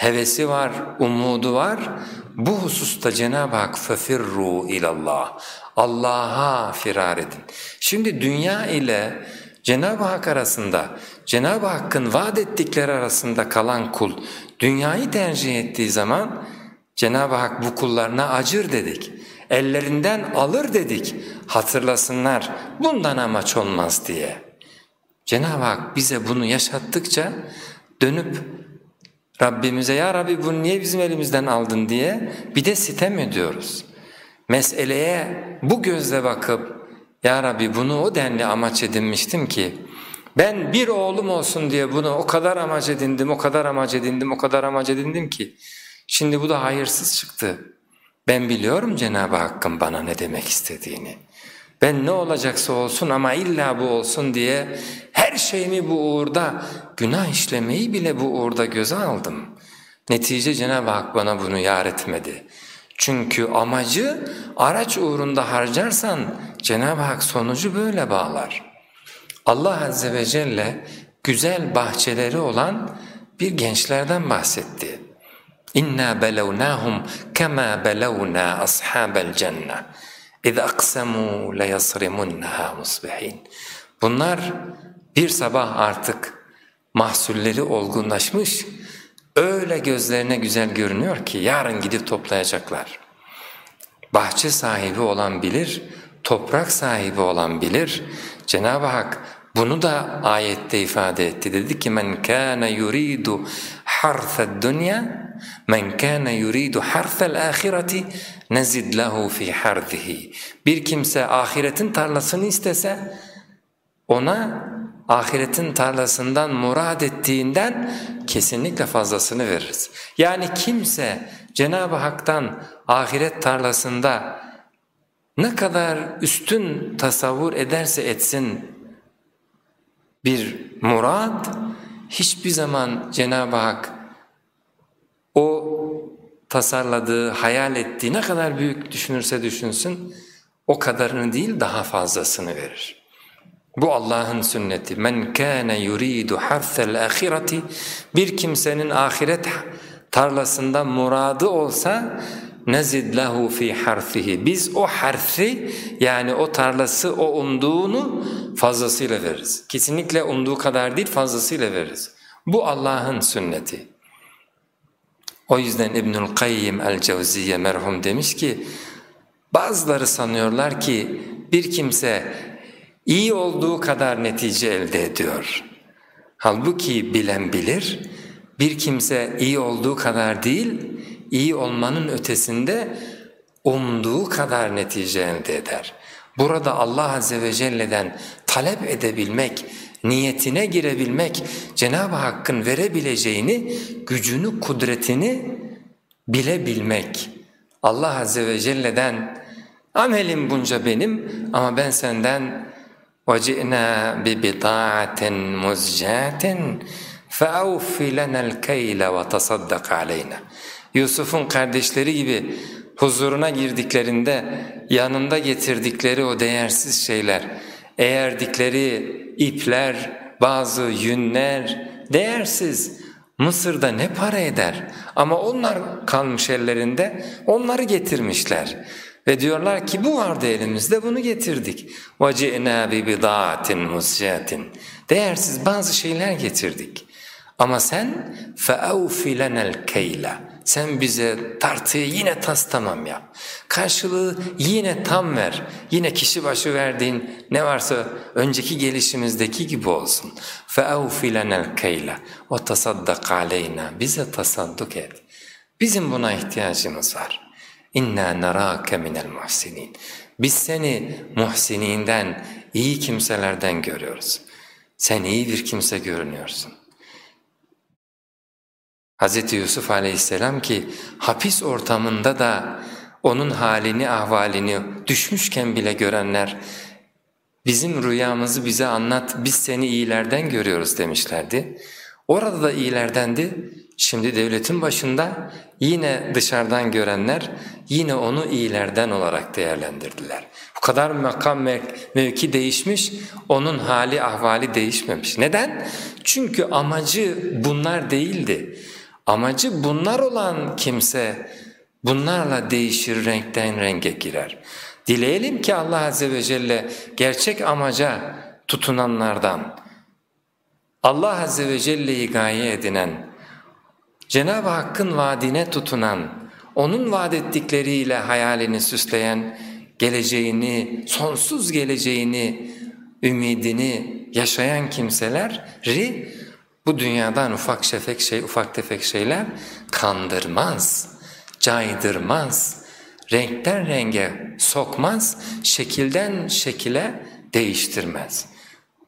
hevesi var, umudu var, bu hususta Cenab-ı Hak فَفِرُّوا ilallah. Allah'a firar edin. Şimdi dünya ile Cenab-ı Hak arasında, Cenab-ı Hakk'ın vaat ettikleri arasında kalan kul dünyayı tercih ettiği zaman Cenab-ı Hak bu kullarına acır dedik. Ellerinden alır dedik. Hatırlasınlar bundan amaç olmaz diye. Cenab-ı Hak bize bunu yaşattıkça dönüp Rabbimize ya Rabbi bunu niye bizim elimizden aldın diye bir de sitem ediyoruz. Meseleye bu gözle bakıp ya Rabbi bunu o denli amaç edinmiştim ki ben bir oğlum olsun diye bunu o kadar amaç edindim, o kadar amaç edindim, o kadar amaç edindim ki şimdi bu da hayırsız çıktı. Ben biliyorum Cenab-ı Hakk'ın bana ne demek istediğini. Ben ne olacaksa olsun ama illa bu olsun diye her şeyimi bu uğurda, günah işlemeyi bile bu uğurda göze aldım. Netice Cenab-ı Hak bana bunu yar etmedi. Çünkü amacı araç uğrunda harcarsan Cenab-ı Hak sonucu böyle bağlar. Allah Azze ve Celle güzel bahçeleri olan bir gençlerden bahsetti. İnna belevnahum kema belevna ashabel cennet. اِذْ اَقْسَمُوا لَيَصْرِمُنَّهَا مُصْبِحِينَ Bunlar bir sabah artık mahsulleri olgunlaşmış, öyle gözlerine güzel görünüyor ki yarın gidip toplayacaklar. Bahçe sahibi olan bilir, toprak sahibi olan bilir. Cenab-ı Hak bunu da ayette ifade etti. Dedi ki men kana yuridu harfed dunya men kana yuridu harfel ahireti nezid lehu fi harzihi. Bir kimse ahiretin tarlasını istese ona ahiretin tarlasından murad ettiğinden kesinlikle fazlasını veririz. Yani kimse Cenab-ı Hak'tan ahiret tarlasında ne kadar üstün tasavvur ederse etsin bir murad, hiçbir zaman Cenab-ı Hak o tasarladığı, hayal ettiği ne kadar büyük düşünürse düşünsün o kadarını değil daha fazlasını verir. Bu Allah'ın sünneti. Men kana yuridu harfel ahireti bir kimsenin ahiret tarlasında muradı olsa nezid lehu fi harfihi. Biz o harfi yani o tarlası o umduğunu fazlasıyla veririz. Kesinlikle umduğu kadar değil fazlasıyla veririz. Bu Allah'ın sünneti. O yüzden İbnül Kayyim el-Cevziye merhum demiş ki bazıları sanıyorlar ki bir kimse iyi olduğu kadar netice elde ediyor. Halbuki bilen bilir, bir kimse iyi olduğu kadar değil, iyi olmanın ötesinde umduğu kadar netice elde eder. Burada Allah Azze ve Celle'den talep edebilmek, niyetine girebilmek, Cenab-ı Hakk'ın verebileceğini, gücünü, kudretini bilebilmek. Allah Azze ve Celle'den amelim bunca benim ama ben senden وَجِئْنَا بِبِضَاعَةٍ مُزْجَاتٍ فَاَوْفِ لَنَا الْكَيْلَ وَتَصَدَّقَ عَلَيْنَا Yusuf'un kardeşleri gibi huzuruna girdiklerinde yanında getirdikleri o değersiz şeyler, eğerdikleri ipler, bazı yünler değersiz. Mısır'da ne para eder ama onlar kalmış ellerinde onları getirmişler. Ve diyorlar ki bu vardı elimizde bunu getirdik. وَجِئْنَا بِبِضَاعَةٍ مُزْجَاتٍ Değersiz bazı şeyler getirdik. Ama sen فَاَوْفِ لَنَا الْكَيْلَ Sen bize tartıyı yine tas tamam yap. Karşılığı yine tam ver. Yine kişi başı verdiğin ne varsa önceki gelişimizdeki gibi olsun. فَاَوْفِ لَنَا الْكَيْلَ وَتَصَدَّقَ عَلَيْنَا Bize tasadduk et. Bizim buna ihtiyacımız var. İnna narake minel muhsinin. Biz seni muhsininden, iyi kimselerden görüyoruz. Sen iyi bir kimse görünüyorsun. Hz. Yusuf aleyhisselam ki hapis ortamında da onun halini, ahvalini düşmüşken bile görenler bizim rüyamızı bize anlat, biz seni iyilerden görüyoruz demişlerdi. Orada da iyilerdendi, şimdi devletin başında yine dışarıdan görenler yine onu iyilerden olarak değerlendirdiler. Bu kadar makam mevki değişmiş, onun hali ahvali değişmemiş. Neden? Çünkü amacı bunlar değildi. Amacı bunlar olan kimse bunlarla değişir, renkten renge girer. Dileyelim ki Allah Azze ve Celle gerçek amaca tutunanlardan, Allah Azze ve Celle'yi gaye edinen, Cenab-ı Hakk'ın vaadine tutunan, O'nun vaat ettikleriyle hayalini süsleyen, geleceğini, sonsuz geleceğini, ümidini yaşayan kimseleri Bu dünyadan ufak şefek şey, ufak tefek şeyler kandırmaz, caydırmaz, renkten renge sokmaz, şekilden şekile değiştirmez.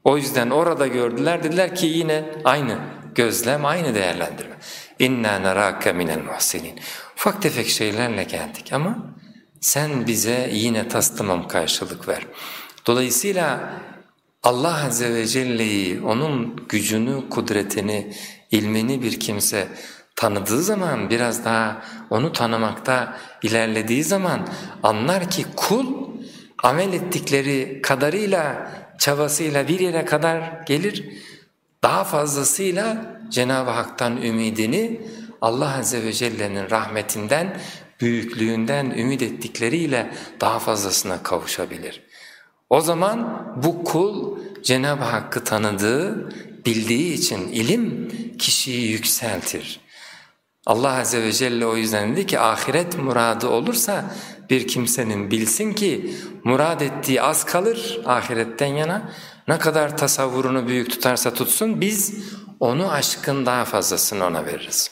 O yüzden orada gördüler dediler ki yine aynı gözlem, aynı değerlendirme. İnna naraka minel muhsinin. Ufak tefek şeylerle geldik ama sen bize yine taslamam karşılık ver. Dolayısıyla Allah Azze ve Celle'yi, O'nun gücünü, kudretini, ilmini bir kimse tanıdığı zaman, biraz daha O'nu tanımakta ilerlediği zaman anlar ki kul amel ettikleri kadarıyla, çabasıyla bir yere kadar gelir, daha fazlasıyla Cenab-ı Hak'tan ümidini Allah Azze ve Celle'nin rahmetinden, büyüklüğünden ümit ettikleriyle daha fazlasına kavuşabilir. O zaman bu kul Cenab-ı Hakk'ı tanıdığı, bildiği için ilim kişiyi yükseltir. Allah Azze ve Celle o yüzden dedi ki ahiret muradı olursa bir kimsenin bilsin ki murad ettiği az kalır ahiretten yana. Ne kadar tasavvurunu büyük tutarsa tutsun biz onu aşkın daha fazlasını ona veririz.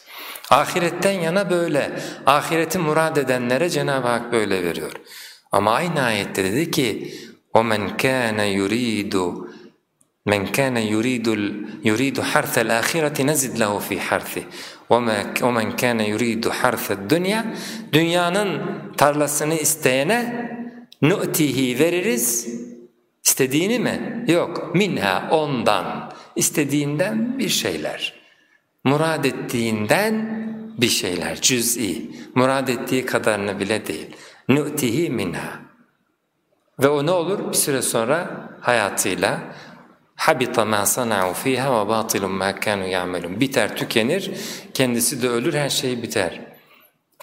Ahiretten yana böyle, ahireti murad edenlere Cenab-ı Hak böyle veriyor. Ama aynı ayette dedi ki وَمَنْ كَانَ يُرِيدُ مَنْ كَانَ يُرِيدُ يُرِيدُ حَرْثَ الْآخِرَةِ نَزِدْ لَهُ فِي حَرْثِهِ وَمَنْ كَانَ يُرِيدُ حَرْثَ الدُّنْيا Dünyanın tarlasını isteyene nu'tihi veririz. İstediğini mi? Yok. Minha ondan. İstediğinden bir şeyler. Murad ettiğinden bir şeyler. Cüz'i. Murad ettiği kadarını bile değil. Nu'tihi minha. Ve o ne olur? Bir süre sonra hayatıyla habita ma sana'u fiha ve batilun ma kanu ya'malun. Biter, tükenir, kendisi de ölür, her şey biter.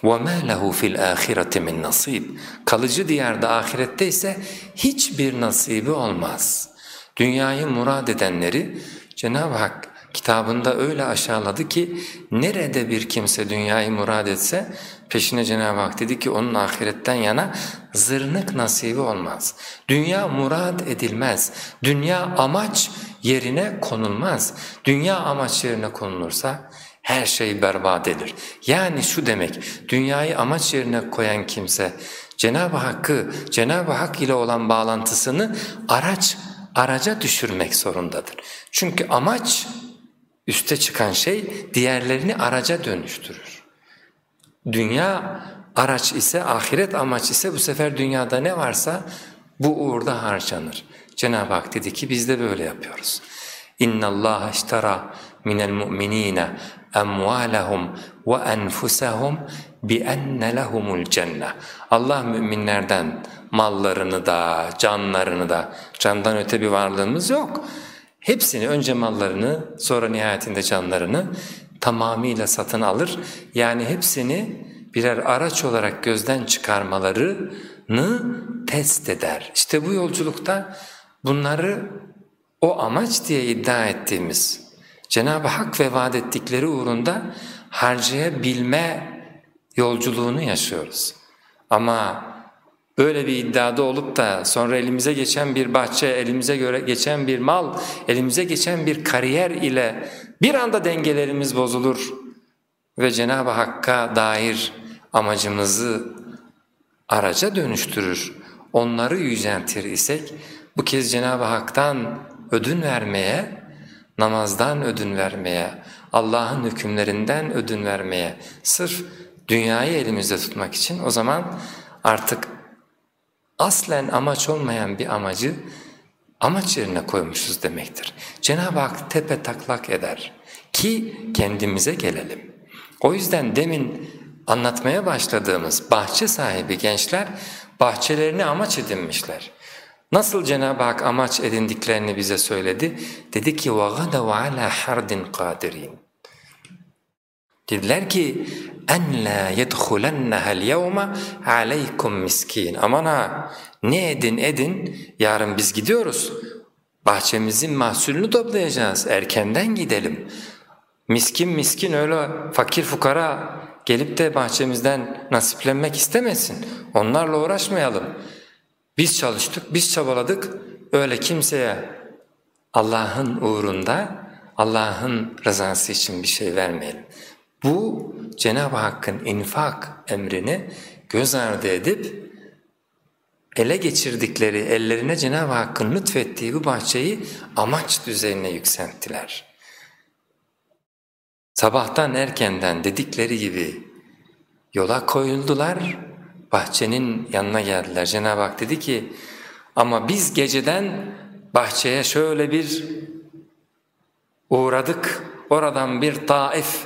وَمَا لَهُ فِي الْآخِرَةِ مِنْ نَصِيبٍ Kalıcı diyarda ahirette ise hiçbir nasibi olmaz. Dünyayı murad edenleri Cenab-ı Hak kitabında öyle aşağıladı ki nerede bir kimse dünyayı murad etse peşine Cenab-ı Hak dedi ki onun ahiretten yana zırnık nasibi olmaz. Dünya murad edilmez. Dünya amaç yerine konulmaz. Dünya amaç yerine konulursa her şey berbat edilir. Yani şu demek, dünyayı amaç yerine koyan kimse Cenab-ı Hakk'ı, Cenab-ı Hak ile olan bağlantısını araç, araca düşürmek zorundadır. Çünkü amaç üste çıkan şey diğerlerini araca dönüştürür. Dünya araç ise, ahiret amaç ise bu sefer dünyada ne varsa bu uğurda harcanır. Cenab-ı Hak dedi ki biz de böyle yapıyoruz. اِنَّ اللّٰهَ اشْتَرَى مِنَ الْمُؤْمِنِينَ اَمْوَالَهُمْ وَاَنْفُسَهُمْ بِأَنَّ لَهُمُ الْجَنَّةِ Allah müminlerden mallarını da, canlarını da, candan öte bir varlığımız yok. Hepsini önce mallarını sonra nihayetinde canlarını tamamıyla satın alır. Yani hepsini birer araç olarak gözden çıkarmalarını test eder. İşte bu yolculukta bunları o amaç diye iddia ettiğimiz Cenab-ı Hak ve vaat ettikleri uğrunda harcayabilme yolculuğunu yaşıyoruz. Ama böyle bir iddiada olup da sonra elimize geçen bir bahçe, elimize göre geçen bir mal, elimize geçen bir kariyer ile bir anda dengelerimiz bozulur ve Cenab-ı Hakk'a dair amacımızı araca dönüştürür. Onları yüceltir isek bu kez Cenab-ı Hak'tan ödün vermeye, namazdan ödün vermeye, Allah'ın hükümlerinden ödün vermeye, sırf dünyayı elimizde tutmak için o zaman artık aslen amaç olmayan bir amacı amaç yerine koymuşuz demektir. Cenab-ı Hak tepe taklak eder ki kendimize gelelim. O yüzden demin anlatmaya başladığımız bahçe sahibi gençler bahçelerini amaç edinmişler. Nasıl Cenab-ı Hak amaç edindiklerini bize söyledi? Dedi ki وَغَدَوْ عَلَى حَرْدٍ قَادِرِينَ Dediler ki en la yedhulenneha yevme aleykum miskin. Aman ha ne edin edin yarın biz gidiyoruz. Bahçemizin mahsulünü toplayacağız. Erkenden gidelim. Miskin miskin öyle fakir fukara gelip de bahçemizden nasiplenmek istemesin. Onlarla uğraşmayalım. Biz çalıştık, biz çabaladık. Öyle kimseye Allah'ın uğrunda Allah'ın rızası için bir şey vermeyelim. Bu Cenab-ı Hakk'ın infak emrini göz ardı edip ele geçirdikleri, ellerine Cenab-ı Hakk'ın lütfettiği bu bahçeyi amaç düzeyine yükselttiler. Sabahtan erkenden dedikleri gibi yola koyuldular, bahçenin yanına geldiler. Cenab-ı Hak dedi ki ama biz geceden bahçeye şöyle bir uğradık, oradan bir taif,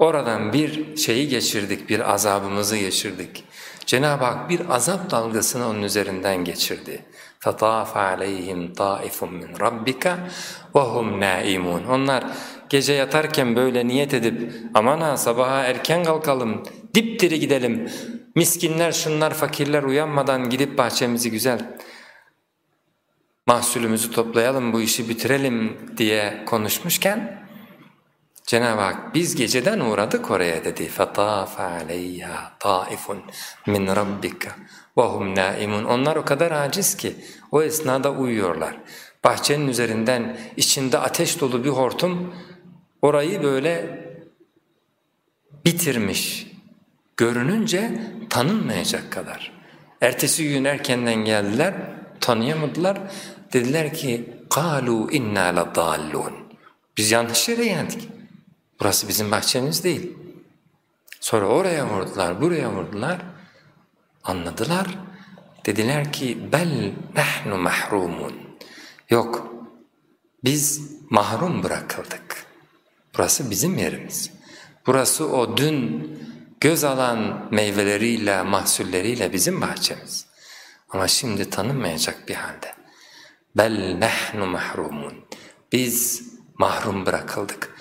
oradan bir şeyi geçirdik, bir azabımızı geçirdik. Cenab-ı Hak bir azap dalgasını onun üzerinden geçirdi. فَطَافَ عَلَيْهِمْ طَائِفٌ مِّنْ رَبِّكَ وَهُمْ نَائِمُونَ Onlar gece yatarken böyle niyet edip aman ha sabaha erken kalkalım, dipdiri gidelim, miskinler şunlar fakirler uyanmadan gidip bahçemizi güzel mahsulümüzü toplayalım bu işi bitirelim diye konuşmuşken Cenab-ı Hak biz geceden uğradık oraya dedi. فَطَافَ عَلَيْهَا طَائِفٌ مِنْ رَبِّكَ وَهُمْ نَائِمُونَ Onlar o kadar aciz ki o esnada uyuyorlar. Bahçenin üzerinden içinde ateş dolu bir hortum orayı böyle bitirmiş. Görününce tanınmayacak kadar. Ertesi gün erkenden geldiler, tanıyamadılar. Dediler ki قَالُوا اِنَّا لَضَالُّونَ Biz yanlış yere geldik. Burası bizim bahçemiz değil. Sonra oraya vurdular, buraya vurdular. Anladılar. Dediler ki bel nahnu mahrumun. Yok biz mahrum bırakıldık. Burası bizim yerimiz. Burası o dün göz alan meyveleriyle, mahsulleriyle bizim bahçemiz. Ama şimdi tanınmayacak bir halde. Bel nahnu mahrumun. Biz mahrum bırakıldık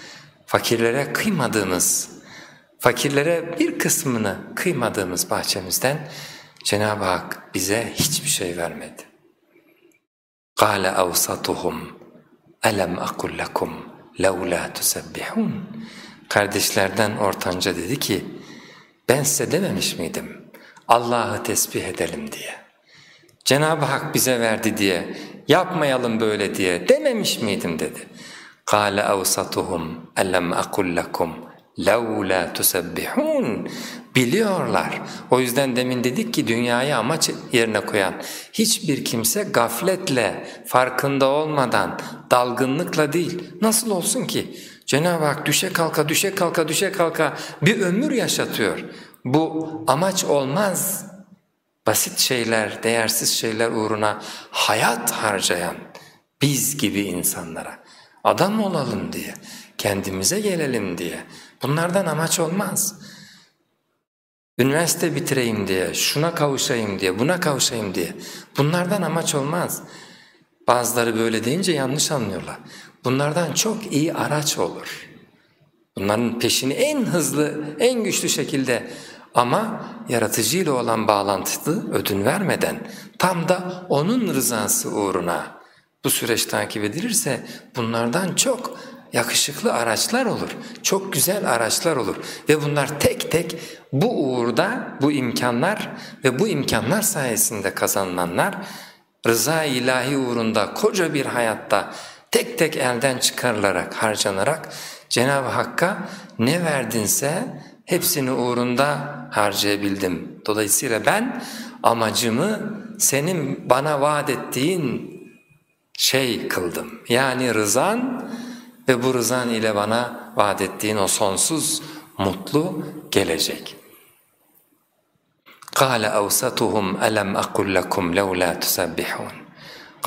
fakirlere kıymadığımız, fakirlere bir kısmını kıymadığımız bahçemizden Cenab-ı Hak bize hiçbir şey vermedi. قَالَ أَوْسَطُهُمْ أَلَمْ أَقُلْ لَكُمْ لَوْلَا تُسَبِّحُونَ Kardeşlerden ortanca dedi ki, ben size dememiş miydim Allah'ı tesbih edelim diye. Cenab-ı Hak bize verdi diye, yapmayalım böyle diye dememiş miydim dedi. قال أوسطهم ألم أقل لكم لَوْلَا تُسَبِّحُونَ Biliyorlar. O yüzden demin dedik ki dünyayı amaç yerine koyan hiçbir kimse gafletle, farkında olmadan, dalgınlıkla değil. Nasıl olsun ki? Cenab-ı Hak düşe kalka, düşe kalka, düşe kalka bir ömür yaşatıyor. Bu amaç olmaz. Basit şeyler, değersiz şeyler uğruna hayat harcayan biz gibi insanlara adam olalım diye, kendimize gelelim diye. Bunlardan amaç olmaz. Üniversite bitireyim diye, şuna kavuşayım diye, buna kavuşayım diye. Bunlardan amaç olmaz. Bazıları böyle deyince yanlış anlıyorlar. Bunlardan çok iyi araç olur. Bunların peşini en hızlı, en güçlü şekilde ama yaratıcıyla olan bağlantılı ödün vermeden tam da onun rızası uğruna bu süreç takip edilirse bunlardan çok yakışıklı araçlar olur, çok güzel araçlar olur ve bunlar tek tek bu uğurda bu imkanlar ve bu imkanlar sayesinde kazanılanlar rıza ilahi uğrunda koca bir hayatta tek tek elden çıkarılarak, harcanarak Cenab-ı Hakk'a ne verdinse hepsini uğrunda harcayabildim. Dolayısıyla ben amacımı senin bana vaat ettiğin şey kıldım. Yani rızan ve bu rızan ile bana vaat ettiğin o sonsuz mutlu gelecek. قال أوسطهم ألم أقل لكم لولا تسبحون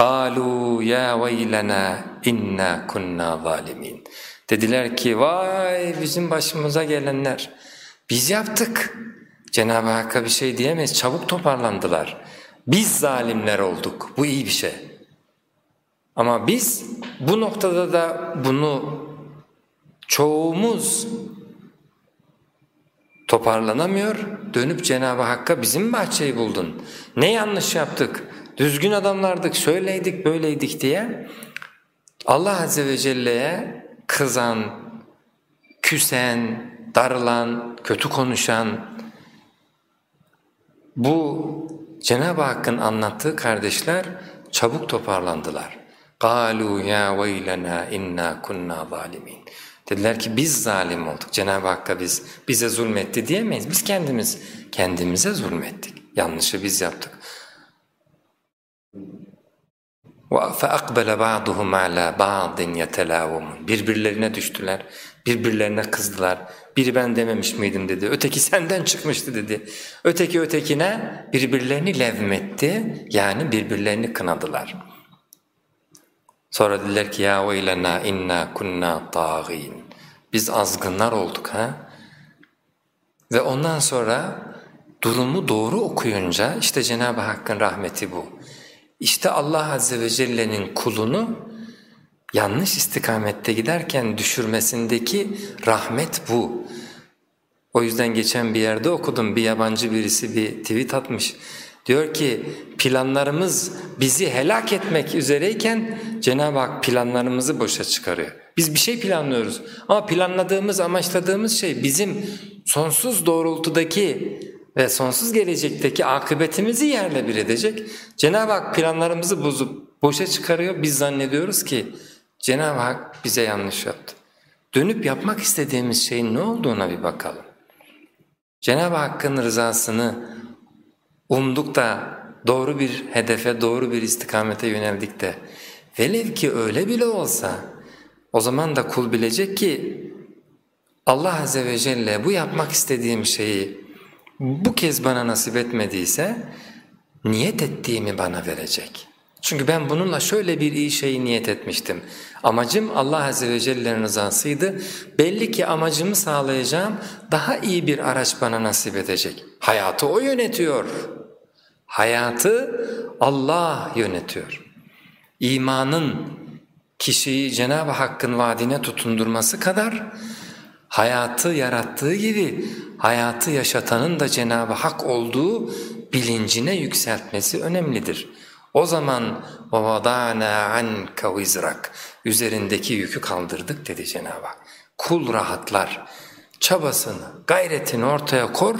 قالوا يا ويلنا إنا كنا ظالمين Dediler ki vay bizim başımıza gelenler biz yaptık. Cenab-ı Hakk'a bir şey diyemeyiz çabuk toparlandılar. Biz zalimler olduk bu iyi bir şey. Ama biz bu noktada da bunu çoğumuz toparlanamıyor. Dönüp Cenab-ı Hakk'a bizim bahçeyi buldun. Ne yanlış yaptık? Düzgün adamlardık, şöyleydik, böyleydik diye Allah Azze ve Celle'ye kızan, küsen, darılan, kötü konuşan bu Cenab-ı Hakk'ın anlattığı kardeşler çabuk toparlandılar. قَالُوا يَا وَيْلَنَا اِنَّا كُنَّا ظَالِمِينَ Dediler ki biz zalim olduk. Cenab-ı Hakk'a biz bize zulmetti diyemeyiz. Biz kendimiz kendimize zulmettik. Yanlışı biz yaptık. فَاَقْبَلَ بَعْضُهُمْ عَلَى بَعْضٍ يَتَلَاوُمُونَ Birbirlerine düştüler, birbirlerine kızdılar. Biri ben dememiş miydim dedi, öteki senden çıkmıştı dedi. Öteki ötekine birbirlerini levmetti, yani birbirlerini kınadılar. Sonra dediler ki ya veylena inna kunna tağin. Biz azgınlar olduk ha. Ve ondan sonra durumu doğru okuyunca işte Cenab-ı Hakk'ın rahmeti bu. İşte Allah Azze ve Celle'nin kulunu yanlış istikamette giderken düşürmesindeki rahmet bu. O yüzden geçen bir yerde okudum bir yabancı birisi bir tweet atmış. Diyor ki planlarımız bizi helak etmek üzereyken Cenab-ı Hak planlarımızı boşa çıkarıyor. Biz bir şey planlıyoruz ama planladığımız, amaçladığımız şey bizim sonsuz doğrultudaki ve sonsuz gelecekteki akıbetimizi yerle bir edecek. Cenab-ı Hak planlarımızı bozup boşa çıkarıyor. Biz zannediyoruz ki Cenab-ı Hak bize yanlış yaptı. Dönüp yapmak istediğimiz şeyin ne olduğuna bir bakalım. Cenab-ı Hakk'ın rızasını umduk da doğru bir hedefe, doğru bir istikamete yöneldik de velev ki öyle bile olsa o zaman da kul bilecek ki Allah Azze ve Celle bu yapmak istediğim şeyi bu kez bana nasip etmediyse niyet ettiğimi bana verecek. Çünkü ben bununla şöyle bir iyi şeyi niyet etmiştim. Amacım Allah Azze ve Celle'nin rızasıydı. Belli ki amacımı sağlayacağım daha iyi bir araç bana nasip edecek. Hayatı O yönetiyor. Hayatı Allah yönetiyor. İmanın kişiyi Cenab-ı Hakk'ın vaadine tutundurması kadar hayatı yarattığı gibi hayatı yaşatanın da Cenab-ı Hak olduğu bilincine yükseltmesi önemlidir. O zaman وَوَضَعْنَا عَنْكَ وِزْرَكَ Üzerindeki yükü kaldırdık dedi Cenab-ı Hak. Kul rahatlar, çabasını, gayretini ortaya kor,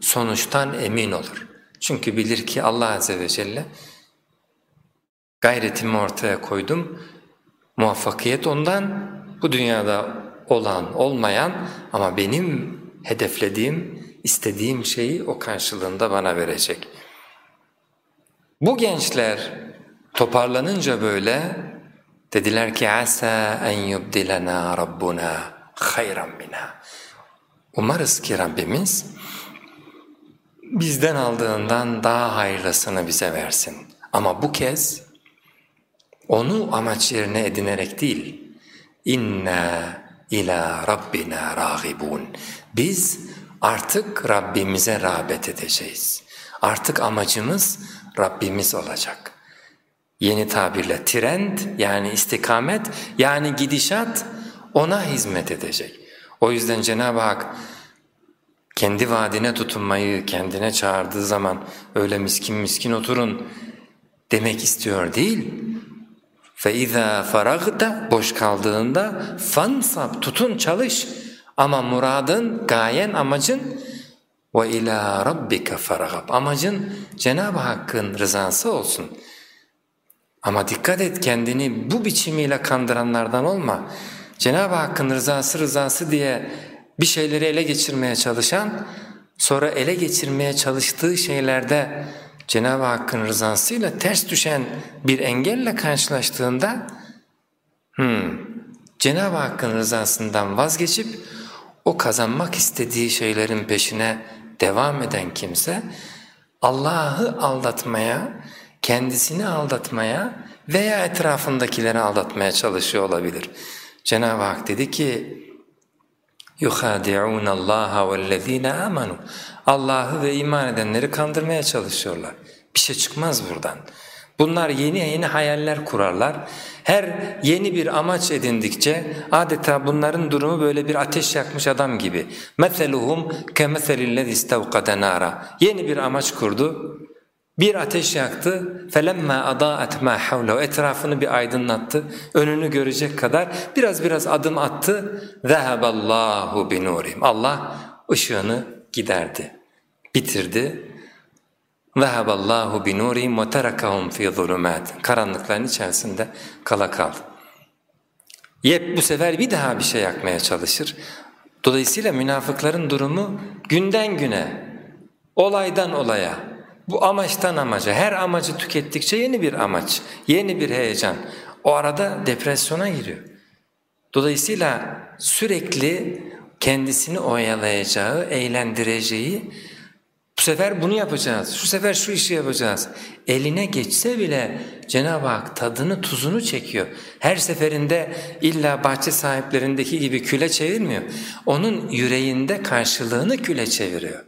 sonuçtan emin olur. Çünkü bilir ki Allah Azze ve Celle gayretimi ortaya koydum, muvaffakiyet ondan, bu dünyada olan olmayan ama benim hedeflediğim, istediğim şeyi o karşılığında bana verecek. Bu gençler toparlanınca böyle dediler ki asa en yubdilana rabbuna hayran mina. Umarız ki Rabbimiz bizden aldığından daha hayırlısını bize versin. Ama bu kez onu amaç yerine edinerek değil, inna ila rabbina ragibun. Biz artık Rabbimize rağbet edeceğiz. Artık amacımız Rabbimiz olacak. Yeni tabirle trend yani istikamet yani gidişat ona hizmet edecek. O yüzden Cenab-ı Hak kendi vaadine tutunmayı kendine çağırdığı zaman öyle miskin miskin oturun demek istiyor değil. فَاِذَا فَرَغْتَ Boş kaldığında fansab tutun çalış ama muradın, gayen, amacın ve ila rabbika faragab. Amacın Cenab-ı Hakk'ın rızası olsun. Ama dikkat et kendini bu biçimiyle kandıranlardan olma. Cenab-ı Hakk'ın rızası rızası diye bir şeyleri ele geçirmeye çalışan, sonra ele geçirmeye çalıştığı şeylerde Cenab-ı Hakk'ın rızasıyla ters düşen bir engelle karşılaştığında hmm, Cenab-ı Hakk'ın rızasından vazgeçip o kazanmak istediği şeylerin peşine devam eden kimse Allah'ı aldatmaya, kendisini aldatmaya veya etrafındakileri aldatmaya çalışıyor olabilir. Cenab-ı Hak dedi ki يُخَادِعُونَ اللّٰهَ وَالَّذ۪ينَ آمَنُوا Allah'ı ve iman edenleri kandırmaya çalışıyorlar. Bir şey çıkmaz buradan. Bunlar yeni yeni hayaller kurarlar. Her yeni bir amaç edindikçe adeta bunların durumu böyle bir ateş yakmış adam gibi. مَثَلُهُمْ كَمَثَلِ الَّذِي اسْتَوْقَدَ نَارًا Yeni bir amaç kurdu. Bir ateş yaktı. فَلَمَّا أَضَاءَتْ مَا حَوْلَهُ Etrafını bir aydınlattı. Önünü görecek kadar biraz biraz adım attı. ذَهَبَ اللّٰهُ بِنُورِهِمْ Allah ışığını giderdi, bitirdi. ذَهَبَ اللّٰهُ بِنُورِهِمْ وَتَرَكَهُمْ فِي ظُلُمَاتٍ Karanlıkların içerisinde kala kaldı. Yep bu sefer bir daha bir şey yakmaya çalışır. Dolayısıyla münafıkların durumu günden güne, olaydan olaya, bu amaçtan amaca, her amacı tükettikçe yeni bir amaç, yeni bir heyecan. O arada depresyona giriyor. Dolayısıyla sürekli kendisini oyalayacağı, eğlendireceği, bu sefer bunu yapacağız, şu sefer şu işi yapacağız. Eline geçse bile Cenab-ı Hak tadını tuzunu çekiyor. Her seferinde illa bahçe sahiplerindeki gibi küle çevirmiyor. Onun yüreğinde karşılığını küle çeviriyor.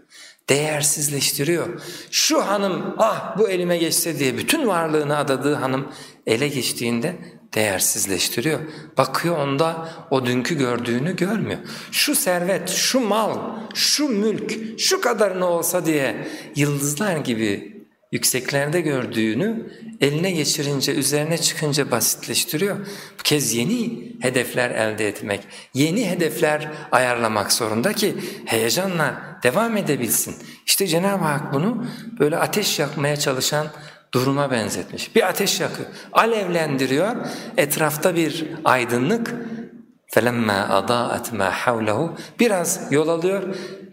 Değersizleştiriyor. Şu hanım ah bu elime geçse diye bütün varlığını adadığı hanım ele geçtiğinde değersizleştiriyor. Bakıyor onda o dünkü gördüğünü görmüyor. Şu servet, şu mal, şu mülk, şu kadarını olsa diye yıldızlar gibi yükseklerde gördüğünü eline geçirince, üzerine çıkınca basitleştiriyor. Bu kez yeni hedefler elde etmek, yeni hedefler ayarlamak zorunda ki heyecanla devam edebilsin. İşte Cenab-ı Hak bunu böyle ateş yakmaya çalışan duruma benzetmiş. Bir ateş yakıyor, alevlendiriyor, etrafta bir aydınlık. فَلَمَّا أَضَاءَتْ مَا حَوْلَهُ Biraz yol alıyor.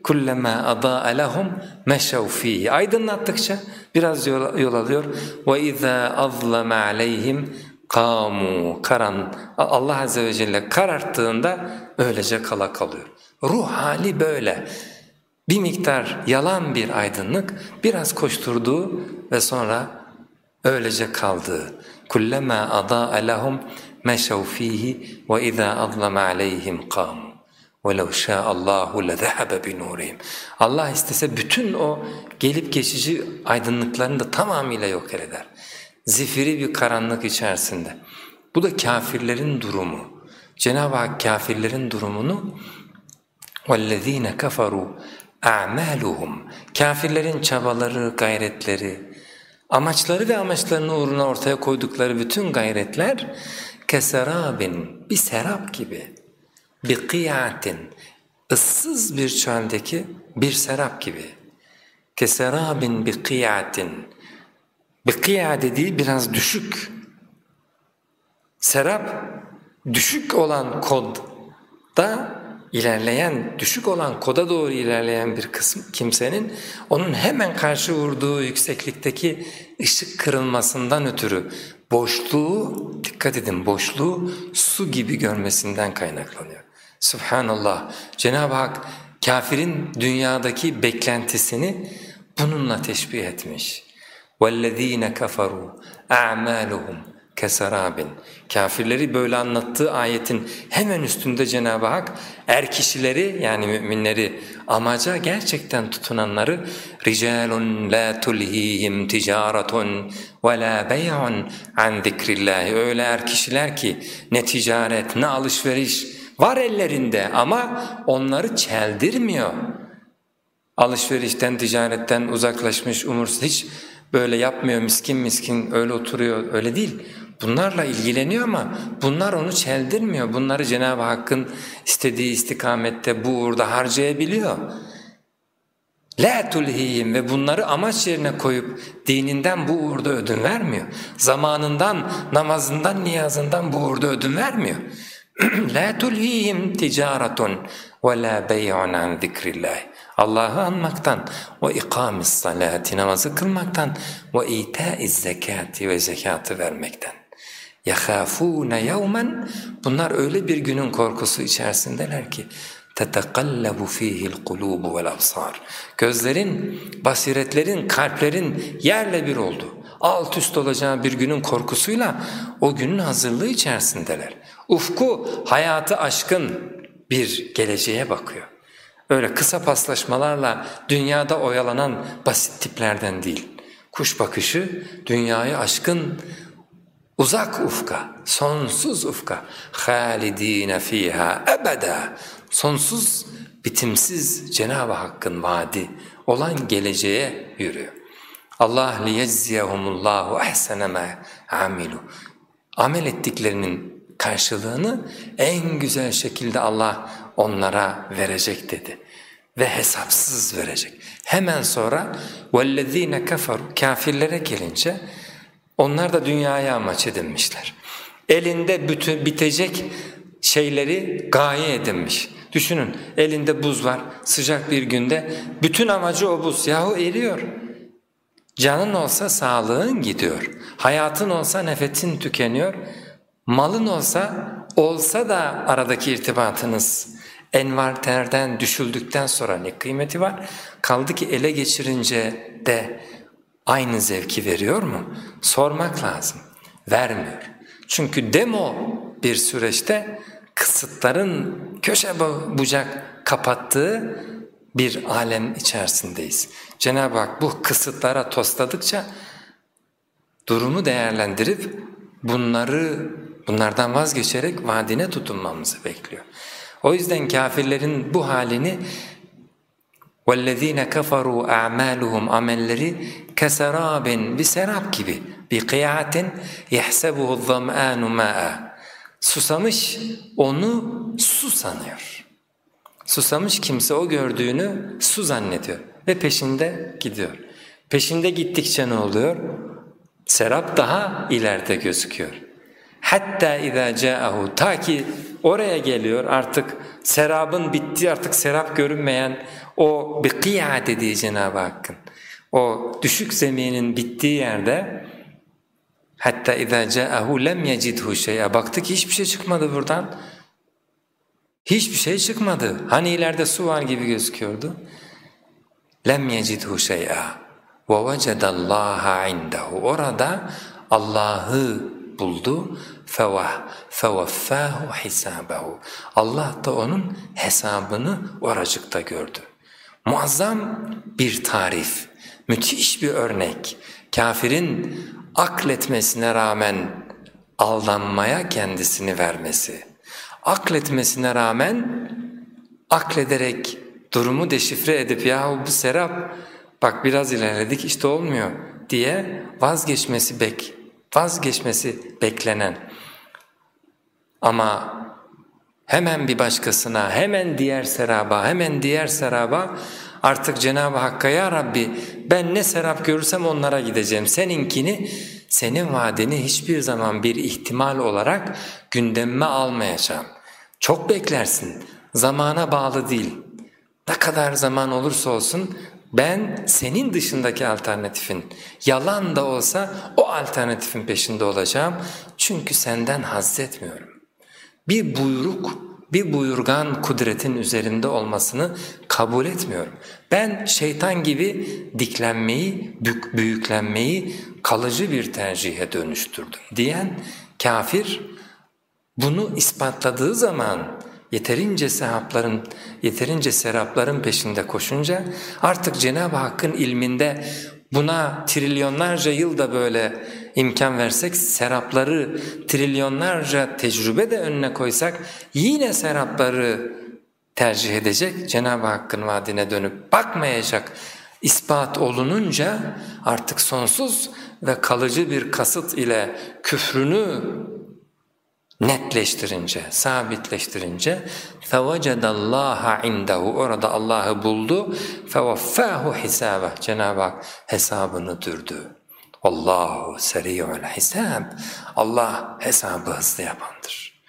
كُلَّمَا أَضَاءَ لَهُمْ مَشَوْ ف۪يهِ Aydınlattıkça biraz yol, yol alıyor. وَاِذَا أَظْلَمَ عَلَيْهِمْ kamu karan Allah Azze ve Celle kararttığında öylece kala kalıyor. Ruh hali böyle. Bir miktar yalan bir aydınlık, biraz koşturduğu ve sonra öylece kaldığı. Kullama adaa lehum meşev fihi ve iza azlama aleyhim qamu. وَلَوْ شَاءَ اللّٰهُ لَذَهَبَ بِنُورِهِمْ Allah istese bütün o gelip geçici aydınlıklarını da tamamıyla yok eder. Zifiri bir karanlık içerisinde. Bu da kafirlerin durumu. Cenab-ı Hak kafirlerin durumunu وَالَّذ۪ينَ كَفَرُوا اَعْمَالُهُمْ Kafirlerin çabaları, gayretleri, Amaçları ve amaçlarının uğruna ortaya koydukları bütün gayretler keserabin bir serap gibi bir kıyatin ıssız bir çöldeki bir serap gibi. Keserabin bir kıyatin bir kıya dediği biraz düşük. Serap düşük olan kod da ilerleyen, düşük olan koda doğru ilerleyen bir kısım kimsenin onun hemen karşı vurduğu yükseklikteki ışık kırılmasından ötürü boşluğu, dikkat edin boşluğu su gibi görmesinden kaynaklanıyor. Subhanallah, Cenab-ı Hak kafirin dünyadaki beklentisini bununla teşbih etmiş. وَالَّذ۪ينَ كَفَرُوا اَعْمَالُهُمْ kesarabin. Kafirleri böyle anlattığı ayetin hemen üstünde Cenab-ı Hak er kişileri yani müminleri amaca gerçekten tutunanları ricalun la tulhihim ticaretun ve la bey'un an zikrillah öyle er kişiler ki ne ticaret ne alışveriş var ellerinde ama onları çeldirmiyor. Alışverişten, ticaretten uzaklaşmış, umursuz hiç böyle yapmıyor miskin miskin öyle oturuyor öyle değil. Bunlarla ilgileniyor ama bunlar onu çeldirmiyor. Bunları Cenab-ı Hakk'ın istediği istikamette bu uğurda harcayabiliyor. La tulhihim ve bunları amaç yerine koyup dininden bu uğurda ödün vermiyor. Zamanından, namazından, niyazından bu uğurda ödün vermiyor. La tulhihim ticaretun ve la bey'un an zikrillah. Allah'ı anmaktan ve ikamis salati namazı kılmaktan ve itaiz zekati ve zekatı vermekten. يَخَافُونَ يَوْمًا Bunlar öyle bir günün korkusu içerisindeler ki تَتَقَلَّبُ ف۪يهِ الْقُلُوبُ وَالْأَبْصَارِ Gözlerin, basiretlerin, kalplerin yerle bir oldu. Alt üst olacağı bir günün korkusuyla o günün hazırlığı içerisindeler. Ufku hayatı aşkın bir geleceğe bakıyor. Öyle kısa paslaşmalarla dünyada oyalanan basit tiplerden değil. Kuş bakışı dünyayı aşkın Uzak ufka, sonsuz ufka. Halidine fiha ebeda. Sonsuz, bitimsiz Cenab-ı Hakk'ın vaadi olan geleceğe yürüyor. Allah liyezziyehumullahu ehseneme amilu. Amel ettiklerinin karşılığını en güzel şekilde Allah onlara verecek dedi ve hesapsız verecek. Hemen sonra vellezine kafaru kafirlere gelince onlar da dünyaya amaç edinmişler. Elinde bütün bitecek şeyleri gaye edinmiş. Düşünün elinde buz var sıcak bir günde bütün amacı o buz yahu eriyor. Canın olsa sağlığın gidiyor. Hayatın olsa nefesin tükeniyor. Malın olsa olsa da aradaki irtibatınız envarterden düşüldükten sonra ne kıymeti var? Kaldı ki ele geçirince de aynı zevki veriyor mu? Sormak lazım. Vermiyor. Çünkü demo bir süreçte kısıtların köşe bucak kapattığı bir alem içerisindeyiz. Cenab-ı Hak bu kısıtlara tosladıkça durumu değerlendirip bunları bunlardan vazgeçerek vaadine tutunmamızı bekliyor. O yüzden kafirlerin bu halini وَالَّذ۪ينَ كَفَرُوا اَعْمَالُهُمْ amelleri keserabin bir serap gibi bir kıyatin يَحْسَبُهُ الظَّمْآنُ مَاءً Susamış onu su sanıyor. Susamış kimse o gördüğünü su zannediyor ve peşinde gidiyor. Peşinde gittikçe ne oluyor? Serap daha ileride gözüküyor. Hatta اِذَا جَاءَهُ Ta ki oraya geliyor artık serabın bitti artık serap görünmeyen o bir kıya dediği Cenab-ı Hakk'ın. O düşük zeminin bittiği yerde hatta اِذَا جَاءَهُ lem يَجِدْهُ şey'a Baktı ki hiçbir şey çıkmadı buradan. Hiçbir şey çıkmadı. Hani ileride su var gibi gözüküyordu. Lem yecidhu şey'a ve vecedallaha indehu. Orada Allah'ı buldu. Fevah fevaffahu hisabehu. Allah da onun hesabını oracıkta gördü. Muazzam bir tarif, müthiş bir örnek. Kafirin akletmesine rağmen aldanmaya kendisini vermesi akletmesine rağmen aklederek durumu deşifre edip yahu bu serap bak biraz ilerledik işte olmuyor diye vazgeçmesi bek vazgeçmesi beklenen ama hemen bir başkasına hemen diğer seraba hemen diğer seraba artık Cenab-ı Hakk'a ya Rabbi ben ne serap görürsem onlara gideceğim seninkini senin vaadini hiçbir zaman bir ihtimal olarak gündeme almayacağım. Çok beklersin, zamana bağlı değil. Ne kadar zaman olursa olsun ben senin dışındaki alternatifin, yalan da olsa o alternatifin peşinde olacağım. Çünkü senden haz etmiyorum. Bir buyruk, bir buyurgan kudretin üzerinde olmasını kabul etmiyorum. Ben şeytan gibi diklenmeyi, büyüklenmeyi kalıcı bir tercihe dönüştürdüm diyen kafir bunu ispatladığı zaman yeterince sehapların, yeterince serapların peşinde koşunca artık Cenab-ı Hakk'ın ilminde buna trilyonlarca yılda böyle imkan versek, serapları trilyonlarca tecrübe de önüne koysak yine serapları tercih edecek, Cenab-ı Hakk'ın vaadine dönüp bakmayacak ispat olununca artık sonsuz ve kalıcı bir kasıt ile küfrünü netleştirince, sabitleştirince فَوَجَدَ اللّٰهَ indahu Orada Allah'ı buldu فَوَفَّاهُ حِسَابَهُ Cenab-ı Hak hesabını dürdü. Allahu seri'ul hisab. Allah hesabı hızlı yapandır.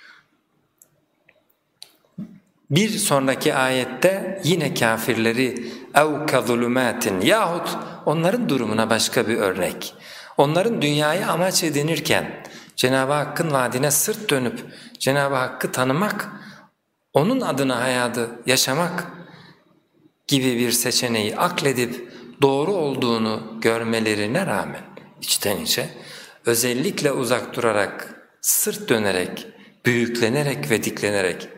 Bir sonraki ayette yine kafirleri ev kazulumatin yahut onların durumuna başka bir örnek. Onların dünyayı amaç edinirken Cenab-ı Hakk'ın vaadine sırt dönüp Cenab-ı Hakk'ı tanımak, onun adına hayatı yaşamak gibi bir seçeneği akledip doğru olduğunu görmelerine rağmen içten içe özellikle uzak durarak, sırt dönerek, büyüklenerek ve diklenerek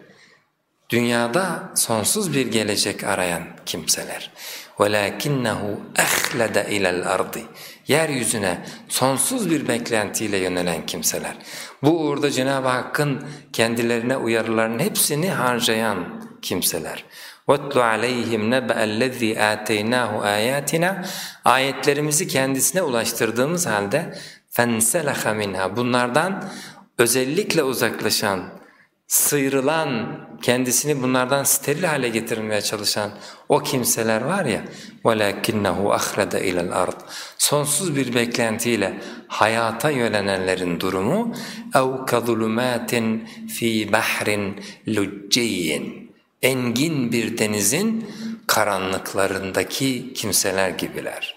dünyada sonsuz bir gelecek arayan kimseler. وَلَاكِنَّهُ اَخْلَدَ اِلَى الْأَرْضِ Yeryüzüne sonsuz bir beklentiyle yönelen kimseler. Bu uğurda Cenab-ı Hakk'ın kendilerine uyarılarının hepsini harcayan kimseler. وَاتْلُ عَلَيْهِمْ نَبَأَ الَّذ۪ي آتَيْنَاهُ آيَاتِنَا Ayetlerimizi kendisine ulaştırdığımız halde فَانْسَلَخَ مِنْهَا Bunlardan özellikle uzaklaşan, sıyrılan, kendisini bunlardan steril hale getirmeye çalışan o kimseler var ya وَلَكِنَّهُ أَخْرَدَ اِلَى الْأَرْضِ Sonsuz bir beklentiyle hayata yönelenlerin durumu اَوْ كَظُلُمَاتٍ ف۪ي بَحْرٍ لُجِّيٍّ engin bir denizin karanlıklarındaki kimseler gibiler.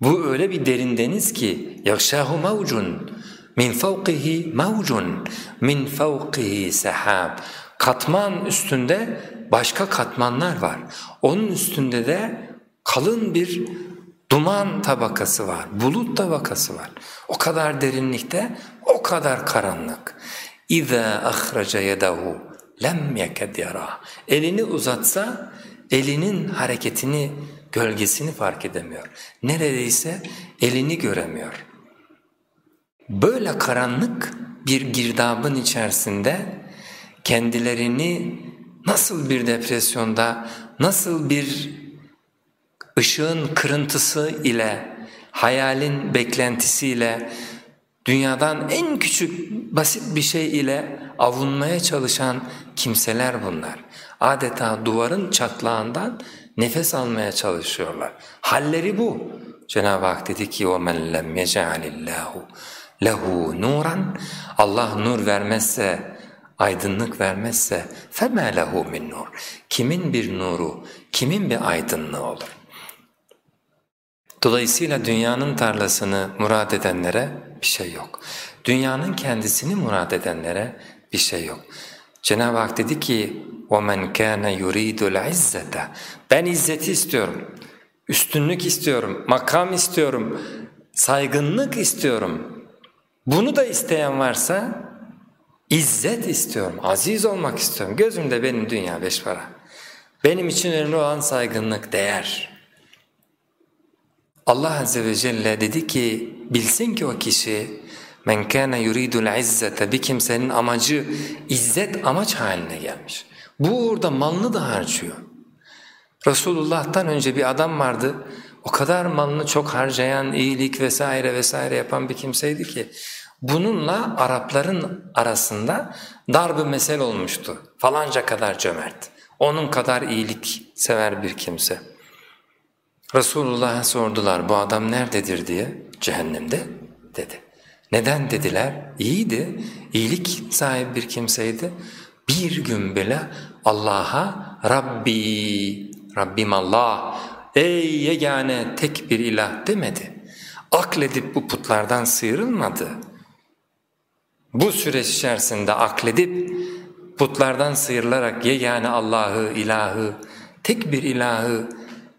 Bu öyle bir derin deniz ki yakşahu mevcun min fawqihi mevcun min fawqihi sehab katman üstünde başka katmanlar var. Onun üstünde de kalın bir duman tabakası var, bulut tabakası var. O kadar derinlikte, o kadar karanlık. İza ahraca yedahu lem yeked yara. Elini uzatsa elinin hareketini gölgesini fark edemiyor. Neredeyse elini göremiyor. Böyle karanlık bir girdabın içerisinde kendilerini nasıl bir depresyonda, nasıl bir ışığın kırıntısı ile, hayalin beklentisiyle, dünyadan en küçük basit bir şey ile avunmaya çalışan kimseler bunlar. Adeta duvarın çatlağından nefes almaya çalışıyorlar. Halleri bu. Cenab-ı Hak dedi ki وَمَنْ لَمْ يَجَعَلِ اللّٰهُ lehu nuran Allah nur vermezse aydınlık vermezse fema lehu min nur kimin bir nuru kimin bir aydınlığı olur Dolayısıyla dünyanın tarlasını murad edenlere bir şey yok. Dünyanın kendisini murad edenlere bir şey yok. Cenab-ı Hak dedi ki وَمَنْ كَانَ يُرِيدُ الْعِزَّةَ Ben izzeti istiyorum, üstünlük istiyorum, makam istiyorum, saygınlık istiyorum. Bunu da isteyen varsa izzet istiyorum, aziz olmak istiyorum. Gözümde benim dünya beş para. Benim için önemli olan saygınlık, değer. Allah Azze ve Celle dedi ki bilsin ki o kişi men kana yuridul izzete bir kimsenin amacı izzet amaç haline gelmiş. Bu uğurda malını da harcıyor. Resulullah'tan önce bir adam vardı o kadar malını çok harcayan, iyilik vesaire vesaire yapan bir kimseydi ki bununla Arapların arasında dar bir mesel olmuştu. Falanca kadar cömert, onun kadar iyilik sever bir kimse. Resulullah'a sordular bu adam nerededir diye, cehennemde dedi. Neden dediler? İyiydi, iyilik sahibi bir kimseydi. Bir gün bile Allah'a Rabbi, Rabbim Allah, ey yegane tek bir ilah demedi. Akledip bu putlardan sıyrılmadı. Bu süreç içerisinde akledip putlardan sıyrılarak yegane Allah'ı, ilahı, tek bir ilahı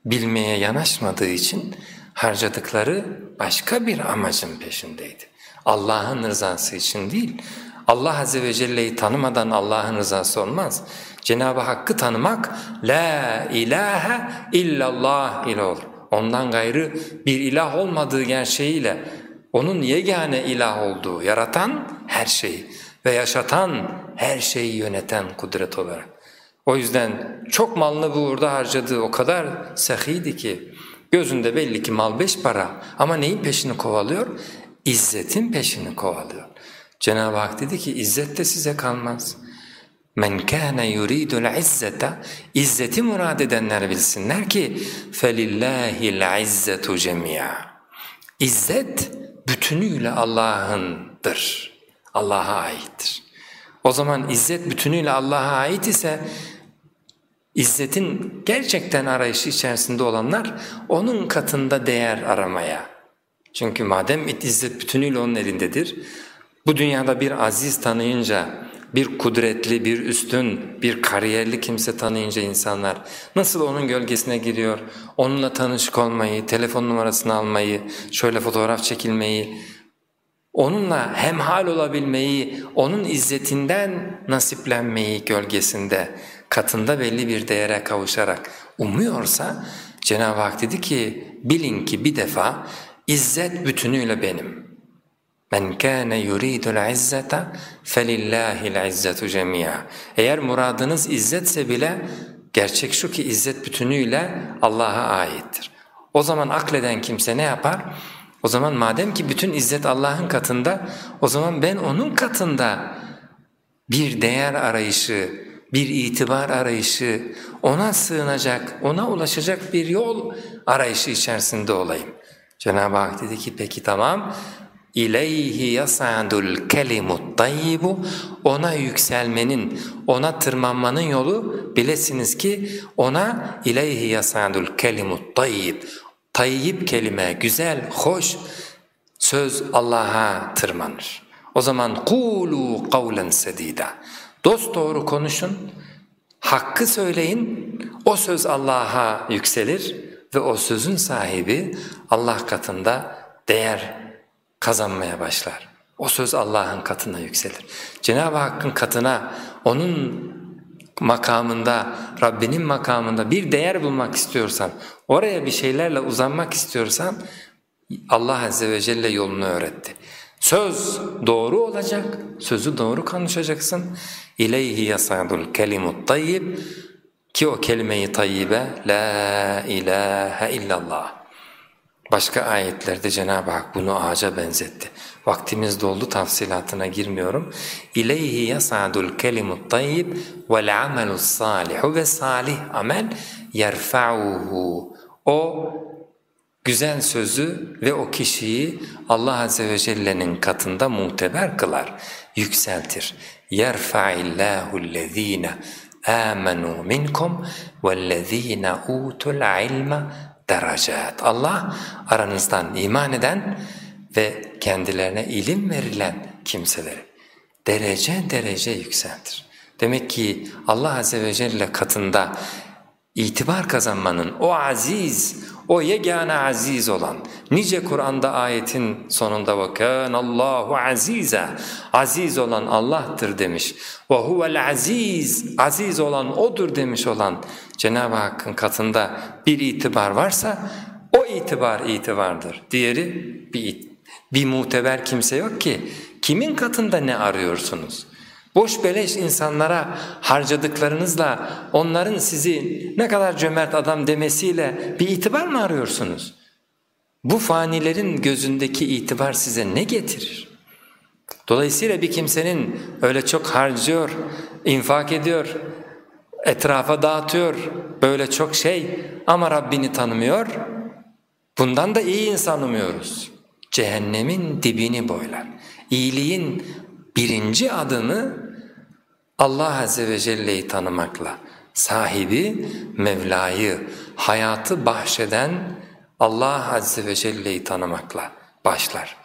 bilmeye yanaşmadığı için harcadıkları başka bir amacın peşindeydi. Allah'ın rızası için değil. Allah Azze ve Celle'yi tanımadan Allah'ın rızası olmaz. Cenab-ı Hakk'ı tanımak La ilahe illallah ile olur. Ondan gayrı bir ilah olmadığı gerçeğiyle onun yegane ilah olduğu, yaratan her şeyi ve yaşatan her şeyi yöneten kudret olarak. O yüzden çok malını bu uğurda harcadığı o kadar sahiydi ki gözünde belli ki mal beş para ama neyin peşini kovalıyor? İzzetin peşini kovalıyor. Cenab-ı Hak dedi ki izzet de size kalmaz. Men kana yuridul izzete izzeti murad edenler bilsinler ki felillahil izzetu cemia. İzzet bütünüyle Allah'ındır. Allah'a aittir. O zaman izzet bütünüyle Allah'a ait ise İzzetin gerçekten arayışı içerisinde olanlar onun katında değer aramaya. Çünkü madem izzet bütünüyle onun elindedir, bu dünyada bir aziz tanıyınca, bir kudretli, bir üstün, bir kariyerli kimse tanıyınca insanlar nasıl onun gölgesine giriyor, onunla tanışık olmayı, telefon numarasını almayı, şöyle fotoğraf çekilmeyi, onunla hemhal olabilmeyi, onun izzetinden nasiplenmeyi gölgesinde, katında belli bir değere kavuşarak umuyorsa Cenab-ı Hak dedi ki bilin ki bir defa izzet bütünüyle benim. Men kana yuridul izzete felillahil izzetu cemia. Eğer muradınız izzetse bile gerçek şu ki izzet bütünüyle Allah'a aittir. O zaman akleden kimse ne yapar? O zaman madem ki bütün izzet Allah'ın katında o zaman ben onun katında bir değer arayışı, bir itibar arayışı, ona sığınacak, ona ulaşacak bir yol arayışı içerisinde olayım. Cenab-ı Hak dedi ki peki tamam, İleyhi yasadul kelimut tayyibu ona yükselmenin, ona tırmanmanın yolu bilesiniz ki ona ileyhi yasadul kelimut tayyib. Tayyib kelime güzel, hoş söz Allah'a tırmanır. O zaman kulu kavlen sedida. Dost doğru konuşun, hakkı söyleyin, o söz Allah'a yükselir ve o sözün sahibi Allah katında değer kazanmaya başlar. O söz Allah'ın katına yükselir. Cenab-ı Hakk'ın katına, O'nun makamında, Rabbinin makamında bir değer bulmak istiyorsan, oraya bir şeylerle uzanmak istiyorsan Allah Azze ve Celle yolunu öğretti. Söz doğru olacak, sözü doğru konuşacaksın. İleyhi yasadul kelimut tayyib ki o kelimeyi tayyibe la ilahe illallah. Başka ayetlerde Cenab-ı Hak bunu ağaca benzetti. Vaktimiz doldu tafsilatına girmiyorum. İleyhi yasadul kelimut tayyib vel amelus salihu ve salih amel yerfa'uhu. O güzel sözü ve o kişiyi Allah Azze ve Celle'nin katında muteber kılar, yükseltir. يَرْفَعِ اللّٰهُ الَّذ۪ينَ آمَنُوا مِنْكُمْ وَالَّذ۪ينَ اُوتُوا الْعِلْمَ derecat. Allah aranızdan iman eden ve kendilerine ilim verilen kimseleri derece derece yükseltir. Demek ki Allah Azze ve Celle katında itibar kazanmanın o aziz, o yegane aziz olan, nice Kur'an'da ayetin sonunda bakın Allahu azize, aziz olan Allah'tır demiş. Ve huvel aziz, aziz olan O'dur demiş olan Cenab-ı Hakk'ın katında bir itibar varsa o itibar itibardır. Diğeri bir, bir muteber kimse yok ki kimin katında ne arıyorsunuz? Boş beleş insanlara harcadıklarınızla onların sizi ne kadar cömert adam demesiyle bir itibar mı arıyorsunuz? Bu fanilerin gözündeki itibar size ne getirir? Dolayısıyla bir kimsenin öyle çok harcıyor, infak ediyor, etrafa dağıtıyor, böyle çok şey ama Rabbini tanımıyor, bundan da iyi insan umuyoruz. Cehennemin dibini boylar. İyiliğin birinci adını Allah Azze ve Celle'yi tanımakla, sahibi Mevla'yı, hayatı bahşeden Allah Azze ve Celle'yi tanımakla başlar.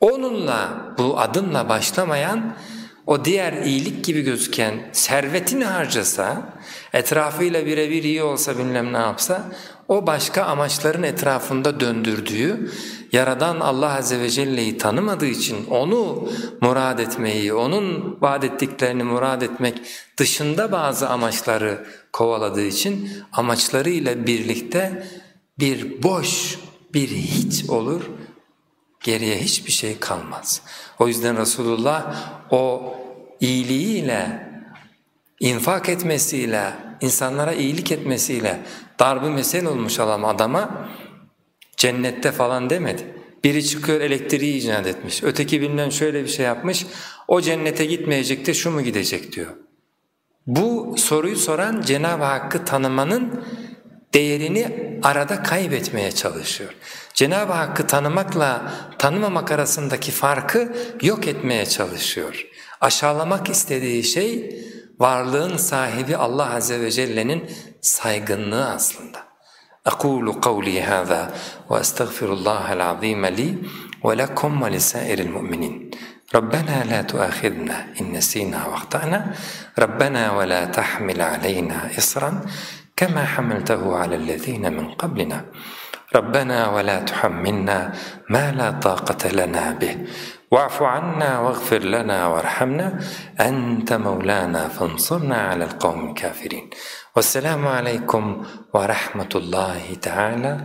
Onunla, bu adımla başlamayan, o diğer iyilik gibi gözüken servetini harcasa, etrafıyla birebir iyi olsa bilmem ne yapsa, o başka amaçların etrafında döndürdüğü, Yaradan Allah Azze ve Celle'yi tanımadığı için onu murad etmeyi, onun vaat ettiklerini murad etmek dışında bazı amaçları kovaladığı için amaçlarıyla birlikte bir boş, bir hiç olur, geriye hiçbir şey kalmaz. O yüzden Resulullah o iyiliğiyle, infak etmesiyle, insanlara iyilik etmesiyle darbe mesel olmuş olan adama cennette falan demedi. Biri çıkıyor elektriği icat etmiş, öteki bilmem şöyle bir şey yapmış, o cennete gitmeyecek de şu mu gidecek diyor. Bu soruyu soran Cenab-ı Hakk'ı tanımanın değerini arada kaybetmeye çalışıyor. Cenab-ı Hakk'ı tanımakla tanımamak arasındaki farkı yok etmeye çalışıyor. Aşağılamak istediği şey varlığın sahibi Allah Azze ve Celle'nin saygınlığı aslında. أقول قولي هذا وأستغفر الله العظيم لي ولكم ولسائر المؤمنين. ربنا لا تؤاخذنا إن نسينا وأخطأنا. ربنا ولا تحمل علينا إصرا كما حملته على الذين من قبلنا. ربنا ولا تحملنا ما لا طاقة لنا به. واعف عنا واغفر لنا وارحمنا. أنت مولانا فانصرنا على القوم الكافرين. والسلام عليكم ورحمة الله تعالى